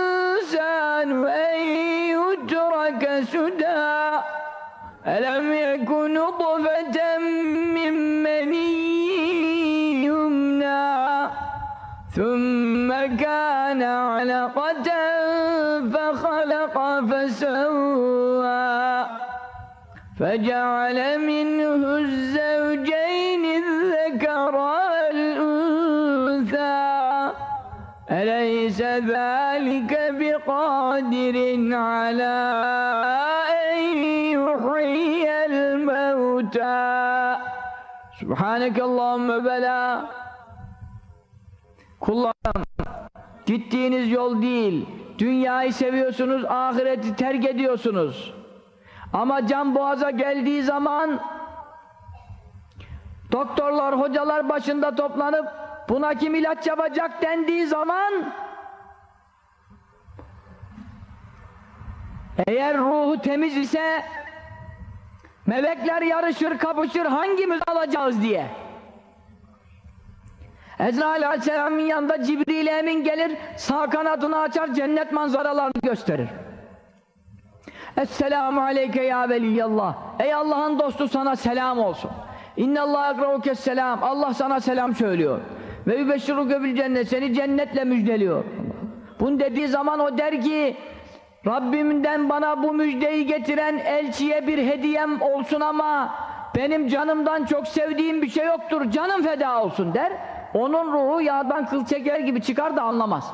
أن يترك سدى. ألم يكن نطفة من مني يمنى. ثم كان علقة فخلق فسوى. فجعل منه الزوجين الذكر ذلك بقادر على أن يحيي الموتى سبحانك اللهم بلى Kullarım gittiğiniz yol değil dünyayı seviyorsunuz ahireti terk ediyorsunuz ama can boğaza geldiği zaman doktorlar hocalar başında toplanıp buna kim ilaç yapacak dendiği zaman eğer ruhu temiz ise melekler yarışır kapışır hangimiz alacağız diye. Ezrail Aleyhisselam'ın yanında Cibril Emin gelir sağ kanadını açar cennet manzaralarını gösterir. Esselamu aleyke ya veliyallah. Ey Allah'ın dostu sana selam olsun. İnnallâh ekrauke selam. Allah sana selam söylüyor. Ve yübeşşiruke bil cennet seni cennetle müjdeliyor. Bunu dediği zaman o der ki Rabbimden bana bu müjdeyi getiren elçiye bir hediyem olsun ama benim canımdan çok sevdiğim bir şey yoktur canım feda olsun der. Onun ruhu yağdan kıl çeker gibi çıkar da anlamaz.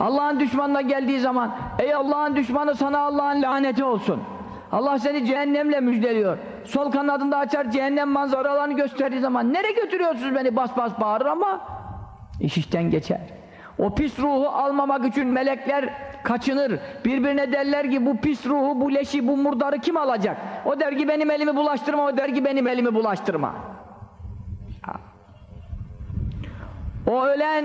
Allah'ın düşmanına geldiği zaman ey Allah'ın düşmanı sana Allah'ın laneti olsun. Allah seni cehennemle müjdeliyor. Sol kanadında açar cehennem manzaralarını gösterdiği zaman nereye götürüyorsunuz beni? bas bas bağırır ama iş işten geçer o pis ruhu almamak için melekler kaçınır. Birbirine derler ki bu pis ruhu bu leşi bu murdarı kim alacak? O der ki benim elimi bulaştırma. O der ki benim elimi bulaştırma. O ölen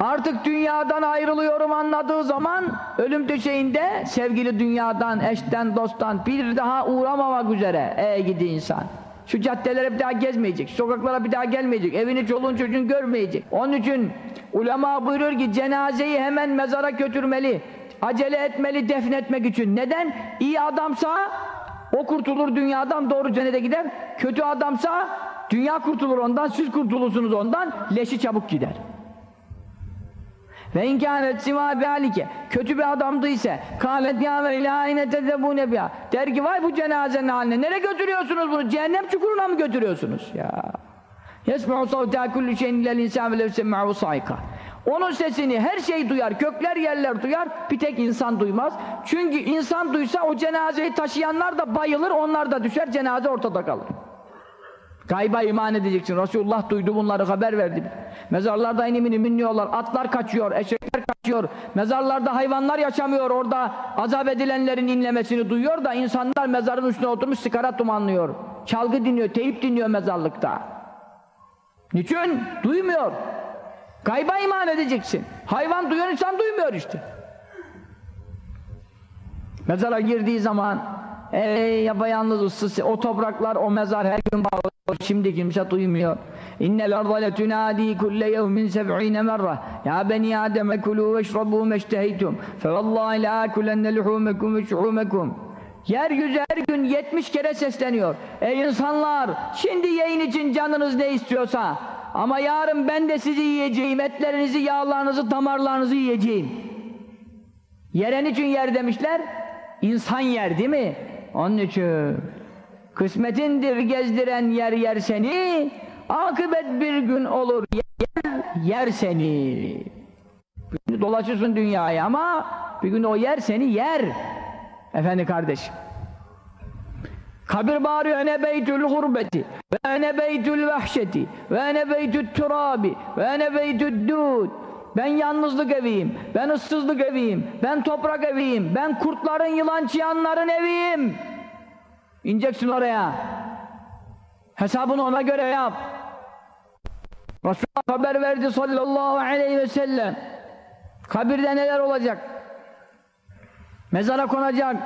artık dünyadan ayrılıyorum anladığı zaman ölüm döşeğinde sevgili dünyadan, eşten, dosttan bir daha uğramamak üzere. Ey gidi insan şu caddelere bir daha gezmeyecek, sokaklara bir daha gelmeyecek, evini çoluğun çocuğun görmeyecek. Onun için ulema buyuruyor ki cenazeyi hemen mezara götürmeli, acele etmeli defnetmek için. Neden? İyi adamsa o kurtulur dünyadan doğru cennete gider. Kötü adamsa dünya kurtulur ondan, siz kurtulursunuz ondan, leşi çabuk gider. Ve inkânet sivâ bi'alike kötü bir adamdı ise kâlet ya ve ilâ ine tezebûne biha der ki vay bu cenazenin haline nereye götürüyorsunuz bunu? Cehennem çukuruna mı götürüyorsunuz? Ya. Yesme'u savtâ kullu şeyin illel insân ve lev semme'u sayka onun sesini her şey duyar gökler yerler duyar bir tek insan duymaz. Çünkü insan duysa o cenazeyi taşıyanlar da bayılır onlar da düşer cenaze ortada kalır Gayba iman edeceksin. Resulullah duydu bunları haber verdi. Mezarlarda inim inim inliyorlar. Atlar kaçıyor, eşekler kaçıyor. Mezarlarda hayvanlar yaşamıyor. Orada azap edilenlerin inlemesini duyuyor da insanlar mezarın üstüne oturmuş sigara dumanlıyor. Çalgı dinliyor, teyip dinliyor mezarlıkta. Niçin? Duymuyor. Gayba iman edeceksin. Hayvan duyuyor, insan duymuyor işte. Mezara girdiği zaman ey yapayalnız ıssız o topraklar, o mezar her gün bağlı. Şimdi kimse duymuyor. İnnel arda letunadi kulle yevmin seb'ine merre. Ya beni Adem kulu veşrabu meşteheytum. Fe vallahi la akulenne luhumekum ve şuhumekum. Yeryüzü her gün 70 kere sesleniyor. Ey insanlar! Şimdi yayın için canınız ne istiyorsa ama yarın ben de sizi yiyeceğim. Etlerinizi, yağlarınızı, damarlarınızı yiyeceğim. Yeren için yer demişler. İnsan yer değil mi? Onun için Kısmetindir gezdiren yer yer seni. Akıbet bir gün olur yer yer seni. Bir dünyaya ama bir gün o yer seni yer. Efendi kardeşim. Kabir bağırıyor ene beytül gurbeti ve ene beytül vahşeti ve ene beytül turabi ve ene beytül dud ben yalnızlık eviyim, ben ıssızlık eviyim, ben toprak eviyim, ben kurtların, yılan çıyanların eviyim. İneceksin oraya. Hesabını ona göre yap. Resulullah haber verdi sallallahu aleyhi ve sellem. Kabirde neler olacak? Mezara konacak.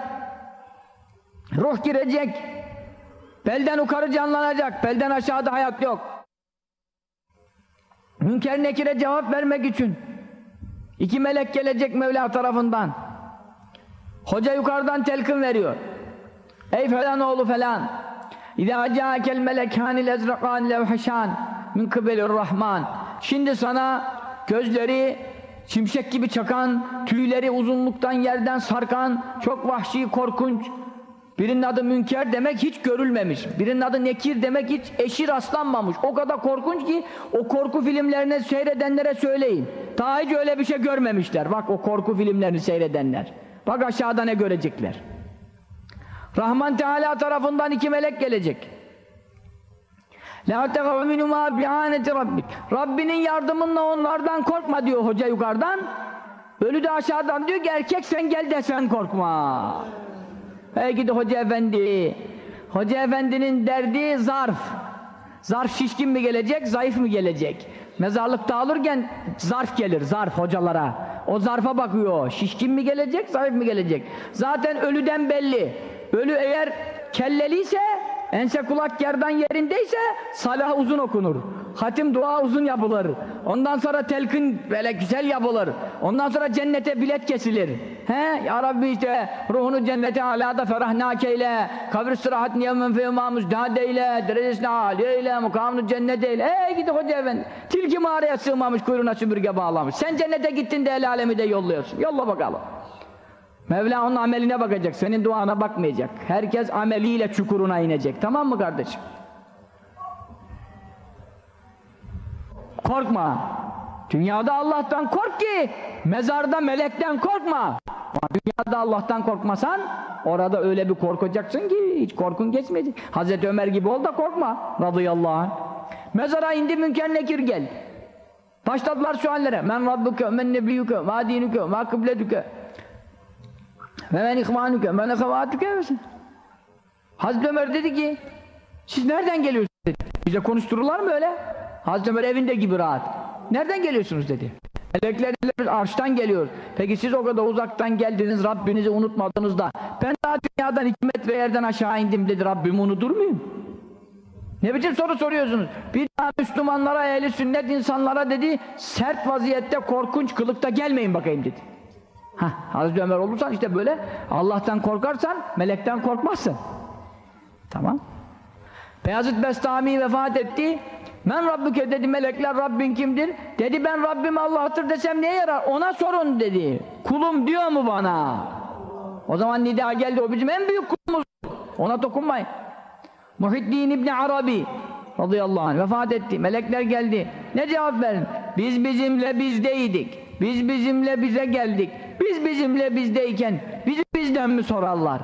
Ruh girecek. Belden yukarı canlanacak. Belden aşağıda hayat yok. Münker nekire cevap vermek için iki melek gelecek Mevla tarafından. Hoca yukarıdan telkin veriyor. Ey falan oğlu falan. İzâ câkel melekânil ezrakân levheşân min kıbelir rahman. Şimdi sana gözleri şimşek gibi çakan, tüyleri uzunluktan yerden sarkan, çok vahşi, korkunç, Birinin adı Münker demek hiç görülmemiş. Birinin adı Nekir demek hiç eşi rastlanmamış. O kadar korkunç ki o korku filmlerini seyredenlere söyleyin. Daha hiç öyle bir şey görmemişler. Bak o korku filmlerini seyredenler. Bak aşağıda ne görecekler. Rahman Teala tarafından iki melek gelecek. La bi'aneti rabbik. Rabbinin yardımınla onlardan korkma diyor hoca yukarıdan. Ölü de aşağıdan diyor ki erkek sen gel de sen korkma. Hey gidi hoca efendi. Hoca efendinin derdi zarf. Zarf şişkin mi gelecek, zayıf mı gelecek? Mezarlıkta alırken zarf gelir, zarf hocalara. O zarfa bakıyor. Şişkin mi gelecek, zayıf mı gelecek? Zaten ölüden belli. Ölü eğer kelleliyse, ense kulak gerdan yerindeyse salah uzun okunur. Hatim dua uzun yapılır. Ondan sonra telkin böyle güzel yapılır. Ondan sonra cennete bilet kesilir. He ya Rabbi işte ruhunu cennete alada ferahnak eyle. Kabir sırahat niyemen feyma müzdad eyle. Derecesine âli eyle. Mukamını cennet eyle. Ey gidi hoca efendi. Tilki mağaraya sığmamış kuyruğuna süpürge bağlamış. Sen cennete gittin de el alemi de yolluyorsun. Yolla bakalım. Mevla onun ameline bakacak. Senin duana bakmayacak. Herkes ameliyle çukuruna inecek. Tamam mı kardeşim? Korkma. Dünyada Allah'tan kork ki mezarda melekten korkma. Ama dünyada Allah'tan korkmasan orada öyle bir korkacaksın ki hiç korkun geçmeyecek. Hazreti Ömer gibi ol da korkma. Radıyallahu anh. Mezara indi münker nekir gel. Başladılar suallere. Men rabbuke, men nebiyyuke, ma dinuke, ma kıbleduke. Ve men ihvanuke, men ehevatüke misin? Hazreti Ömer dedi ki siz nereden geliyorsunuz dedi. Bize konuştururlar mı öyle? Hazreti Ömer evinde gibi rahat. Nereden geliyorsunuz dedi. Melekler biz arştan geliyoruz. Peki siz o kadar uzaktan geldiniz Rabbinizi unutmadınız da ben daha dünyadan iki metre yerden aşağı indim dedi Rabbimi unutur muyum? Ne biçim soru soruyorsunuz? Bir daha Müslümanlara, ehli sünnet insanlara dedi sert vaziyette korkunç kılıkta gelmeyin bakayım dedi. Hah, Hazreti Ömer olursan işte böyle Allah'tan korkarsan melekten korkmazsın. Tamam. Beyazıt Bestami vefat etti. Men Rabbüke dedi melekler Rabbin kimdir? Dedi ben Rabbim Allah'tır desem neye yarar? Ona sorun dedi. Kulum diyor mu bana? O zaman nida geldi o bizim en büyük kulumuz. Ona dokunmayın. Muhiddin İbni Arabi radıyallahu anh vefat etti. Melekler geldi. Ne cevap verin? Biz bizimle bizdeydik. Biz bizimle bize geldik. Biz bizimle bizdeyken bizi bizden mi sorarlar?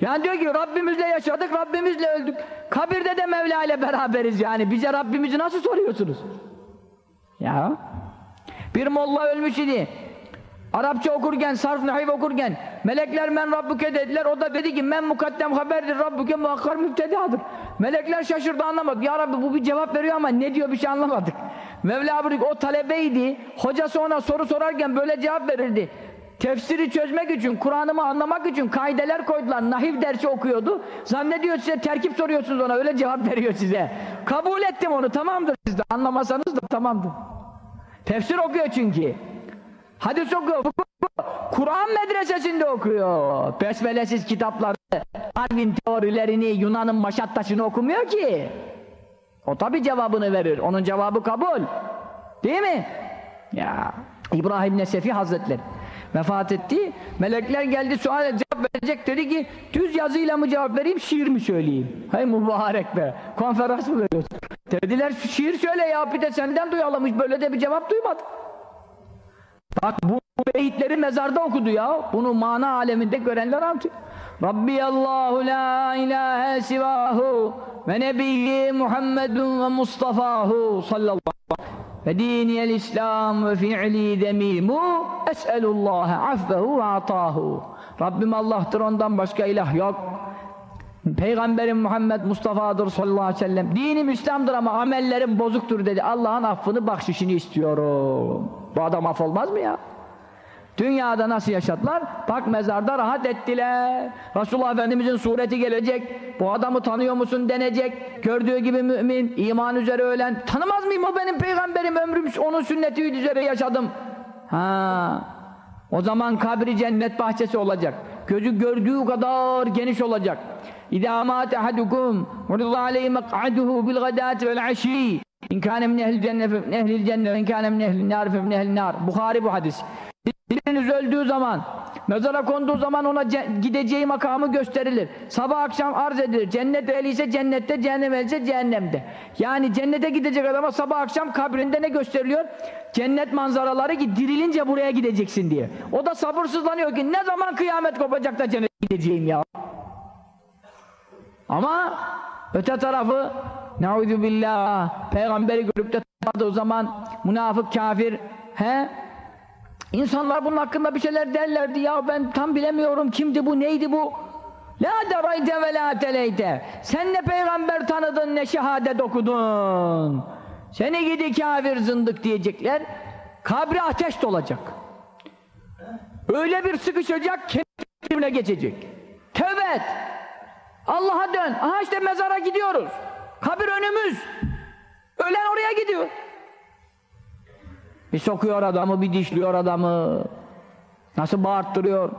Yani diyor ki Rabbimizle yaşadık, Rabbimizle öldük. Kabirde de Mevla ile beraberiz yani. Bize Rabbimizi nasıl soruyorsunuz? Ya. Bir molla ölmüş idi. Arapça okurken, sarf nahiv okurken melekler men rabbuke dediler. O da dedi ki men mukaddem haberdir rabbuke muakkar mübtedadır. Melekler şaşırdı anlamadı. Ya Rabbi bu bir cevap veriyor ama ne diyor bir şey anlamadık. Mevla buyuruyor o talebeydi. Hocası ona soru sorarken böyle cevap verirdi. Tefsiri çözmek için, Kur'an'ımı anlamak için kaideler koydular. Nahiv dersi okuyordu. Zannediyor size terkip soruyorsunuz ona. Öyle cevap veriyor size. Kabul ettim onu. Tamamdır siz de. Anlamasanız da tamamdır. Tefsir okuyor çünkü. Hadis okuyor. Kur'an medresesinde okuyor. Besmelesiz kitapları, Darwin teorilerini, Yunan'ın maşattaşını okumuyor ki. O tabi cevabını verir. Onun cevabı kabul. Değil mi? Ya İbrahim Nesefi Hazretleri. vefat etti. Melekler geldi suale cevap verecek dedi ki düz yazıyla mı cevap vereyim şiir mi söyleyeyim? Hay mübarek be konferans mı veriyorsun? Dediler şiir söyle ya bir de senden duyalım hiç böyle de bir cevap duymadık. Bak bu beyitleri mezarda okudu ya. Bunu mana aleminde görenler anlatıyor. Rabbi Allahu la ilahe sivahu ve nebiyyi Muhammedun ve Mustafahu sallallahu ve diniyel İslam ve fi'li demimu es'elullaha affehu ve atahu Rabbim Allah'tır ondan başka ilah yok Peygamberim Muhammed Mustafa'dır sallallahu aleyhi ve sellem dinim İslam'dır ama amellerim bozuktur dedi Allah'ın affını bahşişini istiyorum bu adam af olmaz mı ya Dünyada nasıl yaşadılar? Bak mezarda rahat ettiler. Resulullah Efendimizin sureti gelecek. Bu adamı tanıyor musun denecek. Gördüğü gibi mümin, iman üzere ölen. Tanımaz mıyım o benim peygamberim ömrüm onun sünneti üzere yaşadım. Ha. O zaman kabri cennet bahçesi olacak. Gözü gördüğü kadar geniş olacak. Mek'aduhu bil gadâti vel aşî İn kâne min ehlil cennet fe min ehlil cennet ve in kâne min ehlil nâr fe min ehlil nâr. Bukhari bu hadis. Biriniz öldüğü zaman, mezara konduğu zaman ona gideceği makamı gösterilir. Sabah akşam arz edilir. Cennet ehli ise cennette, cehennem ehli ise cehennemde. Yani cennete gidecek adama sabah akşam kabrinde ne gösteriliyor? Cennet manzaraları ki dirilince buraya gideceksin diye. O da sabırsızlanıyor ki ne zaman kıyamet kopacak da cennete gideceğim ya. Ama öte tarafı Nauzu billah peygamberi görüp de tanımadığı zaman münafık kafir he? İnsanlar bunun hakkında bir şeyler derlerdi. Ya ben tam bilemiyorum kimdi bu neydi bu? La derayte ve la teleyte. Sen ne peygamber tanıdın ne şehadet okudun. Seni gidi kafir zındık diyecekler. Kabri ateş dolacak. Öyle bir sıkışacak kendine geçecek. Tövbe et Allah'a dön Aha işte mezara gidiyoruz Kabir önümüz Ölen oraya gidiyor bir sokuyor adamı, bir dişliyor adamı. Nasıl bağırttırıyor.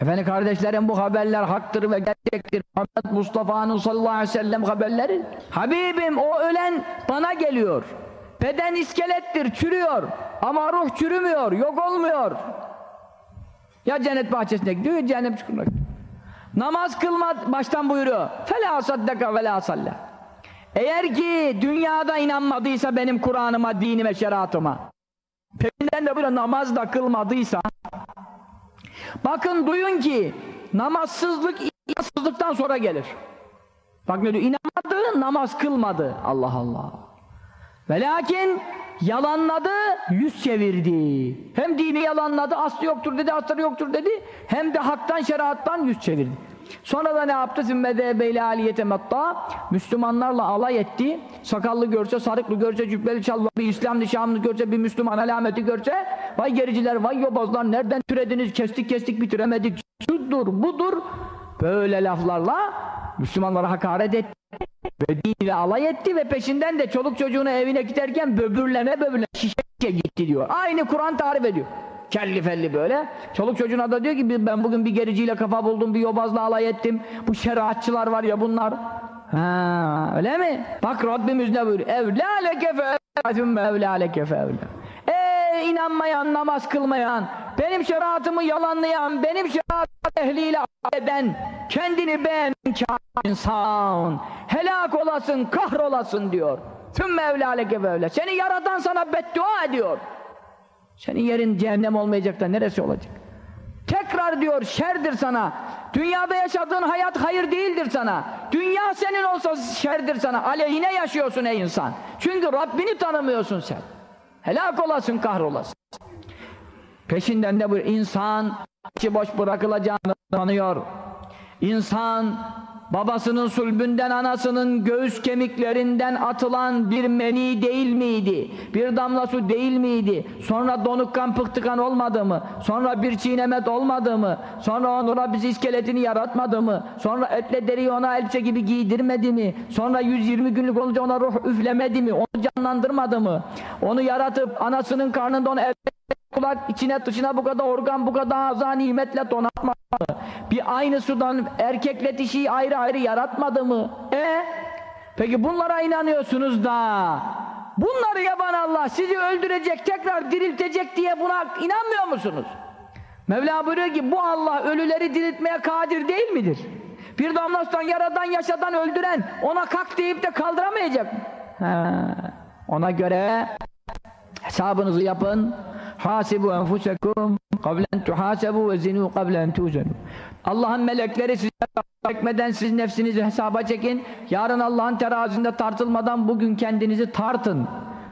Efendim kardeşlerim bu haberler haktır ve gerçektir. Muhammed Mustafa'nın sallallahu aleyhi ve sellem haberleri. Habibim o ölen bana geliyor. Beden iskelettir, çürüyor. Ama ruh çürümüyor, yok olmuyor. Ya cennet bahçesine gidiyor ya cehennem çukuruna gidiyor. Namaz kılma baştan buyuruyor. Fela saddaka ve la. Eğer ki dünyada inanmadıysa benim Kur'an'ıma, dinime, şeriatıma peşinden de böyle namaz da kılmadıysa bakın duyun ki namazsızlık imansızlıktan sonra gelir. Bak ne diyor? İnanmadı, namaz kılmadı. Allah Allah. Ve lakin yalanladı, yüz çevirdi. Hem dini yalanladı, aslı yoktur dedi, aslı yoktur dedi. Hem de haktan, şeriattan yüz çevirdi. Sonra da ne yaptı? Zümmede beyle aliyete metta Müslümanlarla alay etti. Sakallı görse, sarıklı görse, cübbeli çallı, bir İslam nişanlı görse, bir Müslüman alameti görse vay gericiler, vay yobazlar nereden türediniz? Kestik kestik bitiremedik. Şudur, budur. Böyle laflarla Müslümanlara hakaret etti. Ve diniyle alay etti ve peşinden de çoluk çocuğunu evine giderken böbürlene böbürlene şişe gitti diyor. Aynı Kur'an tarif ediyor. Kelli felli böyle. Çoluk çocuğuna da diyor ki ben bugün bir gericiyle kafa buldum, bir yobazla alay ettim. Bu şeriatçılar var ya bunlar. Ha, öyle mi? Bak Rabbimiz ne buyuruyor? Evlâ leke fe evlâ Ey inanmayan, namaz kılmayan, benim şeriatımı yalanlayan, benim şeriat ehliyle eden, kendini beğen insan, helak olasın, kahrolasın diyor. Tüm Mevla leke fe Seni yaratan sana beddua ediyor. Senin yerin cehennem olmayacak da neresi olacak? Tekrar diyor şerdir sana. Dünyada yaşadığın hayat hayır değildir sana. Dünya senin olsa şerdir sana. Aleyhine yaşıyorsun ey insan. Çünkü Rabbini tanımıyorsun sen. Helak olasın, kahrolasın. Peşinden de bu insan boş bırakılacağını tanıyor. İnsan babasının sulbünden anasının göğüs kemiklerinden atılan bir meni değil miydi? Bir damla su değil miydi? Sonra donuk kan pıhtıkan olmadı mı? Sonra bir çiğnemet olmadı mı? Sonra ona bizi iskeletini yaratmadı mı? Sonra etle deriyi ona elbise gibi giydirmedi mi? Sonra 120 günlük olunca ona ruh üflemedi mi? Onu canlandırmadı mı? Onu yaratıp anasının karnında onu kulak içine dışına bu kadar organ bu kadar azâ nimetle donatmadı bir aynı sudan erkekle dişiyi ayrı ayrı yaratmadı mı? E? Peki bunlara inanıyorsunuz da Bunları yapan Allah sizi öldürecek, tekrar diriltecek diye buna inanmıyor musunuz? Mevla buyuruyor ki bu Allah ölüleri diriltmeye kadir değil midir? Bir damla sudan yaradan yaşadan öldüren ona kalk deyip de kaldıramayacak? Ha, ona göre hesabınızı yapın. Hasibu enfusekum kablen tuhasebu ve zinu kablen tuzenu. Allah'ın melekleri size çekmeden siz nefsinizi hesaba çekin. Yarın Allah'ın terazinde tartılmadan bugün kendinizi tartın.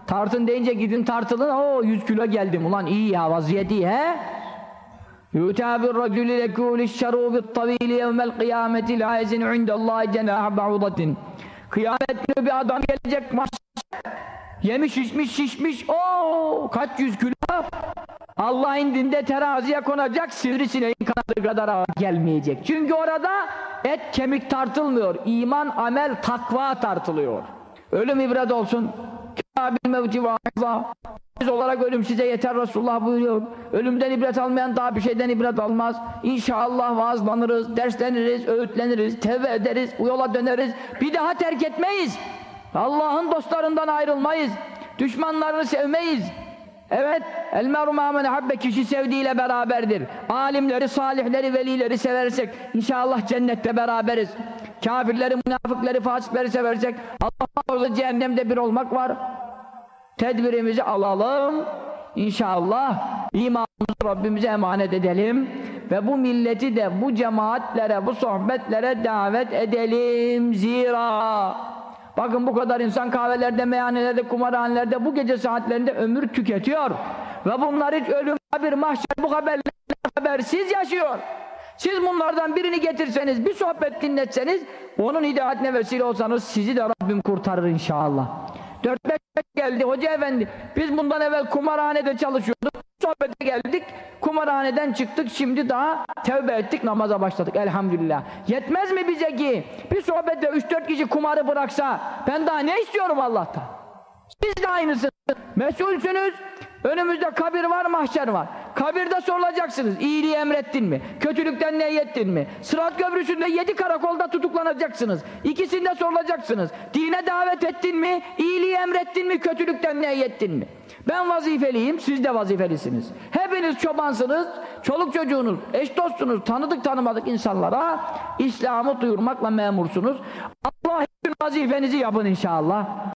Tartın deyince gidin tartılın. Oo 100 kilo geldim. Ulan iyi ya vaziyet iyi he? يُؤْتَى بِالرَّجُلِ لَكُولِ الشَّرُوبِ الطَّوِيلِ يَوْمَ الْقِيَامَةِ لَا يَزِنُ عِنْدَ اللّٰهِ جَنَاحَ بَعُوضَةٍ Kıyamet günü bir adam gelecek maş yemiş içmiş şişmiş o kaç yüz kilo Allah indinde teraziye konacak sivrisineğin kanadı kadar gelmeyecek. Çünkü orada et kemik tartılmıyor. iman, amel, takva tartılıyor. Ölüm ibret olsun. Kâbil mevti vâzâ. Biz olarak ölüm size yeter Resulullah buyuruyor. Ölümden ibret almayan daha bir şeyden ibret almaz. İnşallah vaazlanırız, dersleniriz, öğütleniriz, tevbe ederiz, yola döneriz. Bir daha terk etmeyiz. Allah'ın dostlarından ayrılmayız. Düşmanlarını sevmeyiz. Evet, el meru mâmen habbe kişi sevdiğiyle beraberdir. Alimleri, salihleri, velileri seversek inşallah cennette beraberiz. Kafirleri, münafıkları, fasıkları seversek Allah muhafaza cehennemde bir olmak var. Tedbirimizi alalım. İnşallah imanımızı Rabbimize emanet edelim ve bu milleti de bu cemaatlere, bu sohbetlere davet edelim. Zira bakın bu kadar insan kahvelerde, meyhanelerde, kumarhanelerde bu gece saatlerinde ömür tüketiyor ve bunlar hiç ölüm, bir mahşer bu haberlerle habersiz yaşıyor. Siz bunlardan birini getirseniz, bir sohbet dinletseniz, onun hidayetine vesile olsanız sizi de Rabbim kurtarır inşallah. 4-5 geldi hoca efendi. Biz bundan evvel kumarhanede çalışıyorduk. Sohbete geldik. Kumarhaneden çıktık. Şimdi daha tevbe ettik. Namaza başladık. Elhamdülillah. Yetmez mi bize ki bir sohbette 3-4 kişi kumarı bıraksa ben daha ne istiyorum Allah'tan? Siz de aynısınız. Mesulsünüz. Önümüzde kabir var, mahşer var. Kabirde sorulacaksınız. İyiliği emrettin mi? Kötülükten nehyettin mi? Sırat köprüsünde yedi karakolda tutuklanacaksınız. İkisinde sorulacaksınız. Dine davet ettin mi? İyiliği emrettin mi? Kötülükten nehyettin mi? Ben vazifeliyim, siz de vazifelisiniz. Hepiniz çobansınız, çoluk çocuğunuz, eş dostunuz, tanıdık tanımadık insanlara İslam'ı duyurmakla memursunuz. Allah için vazifenizi yapın inşallah.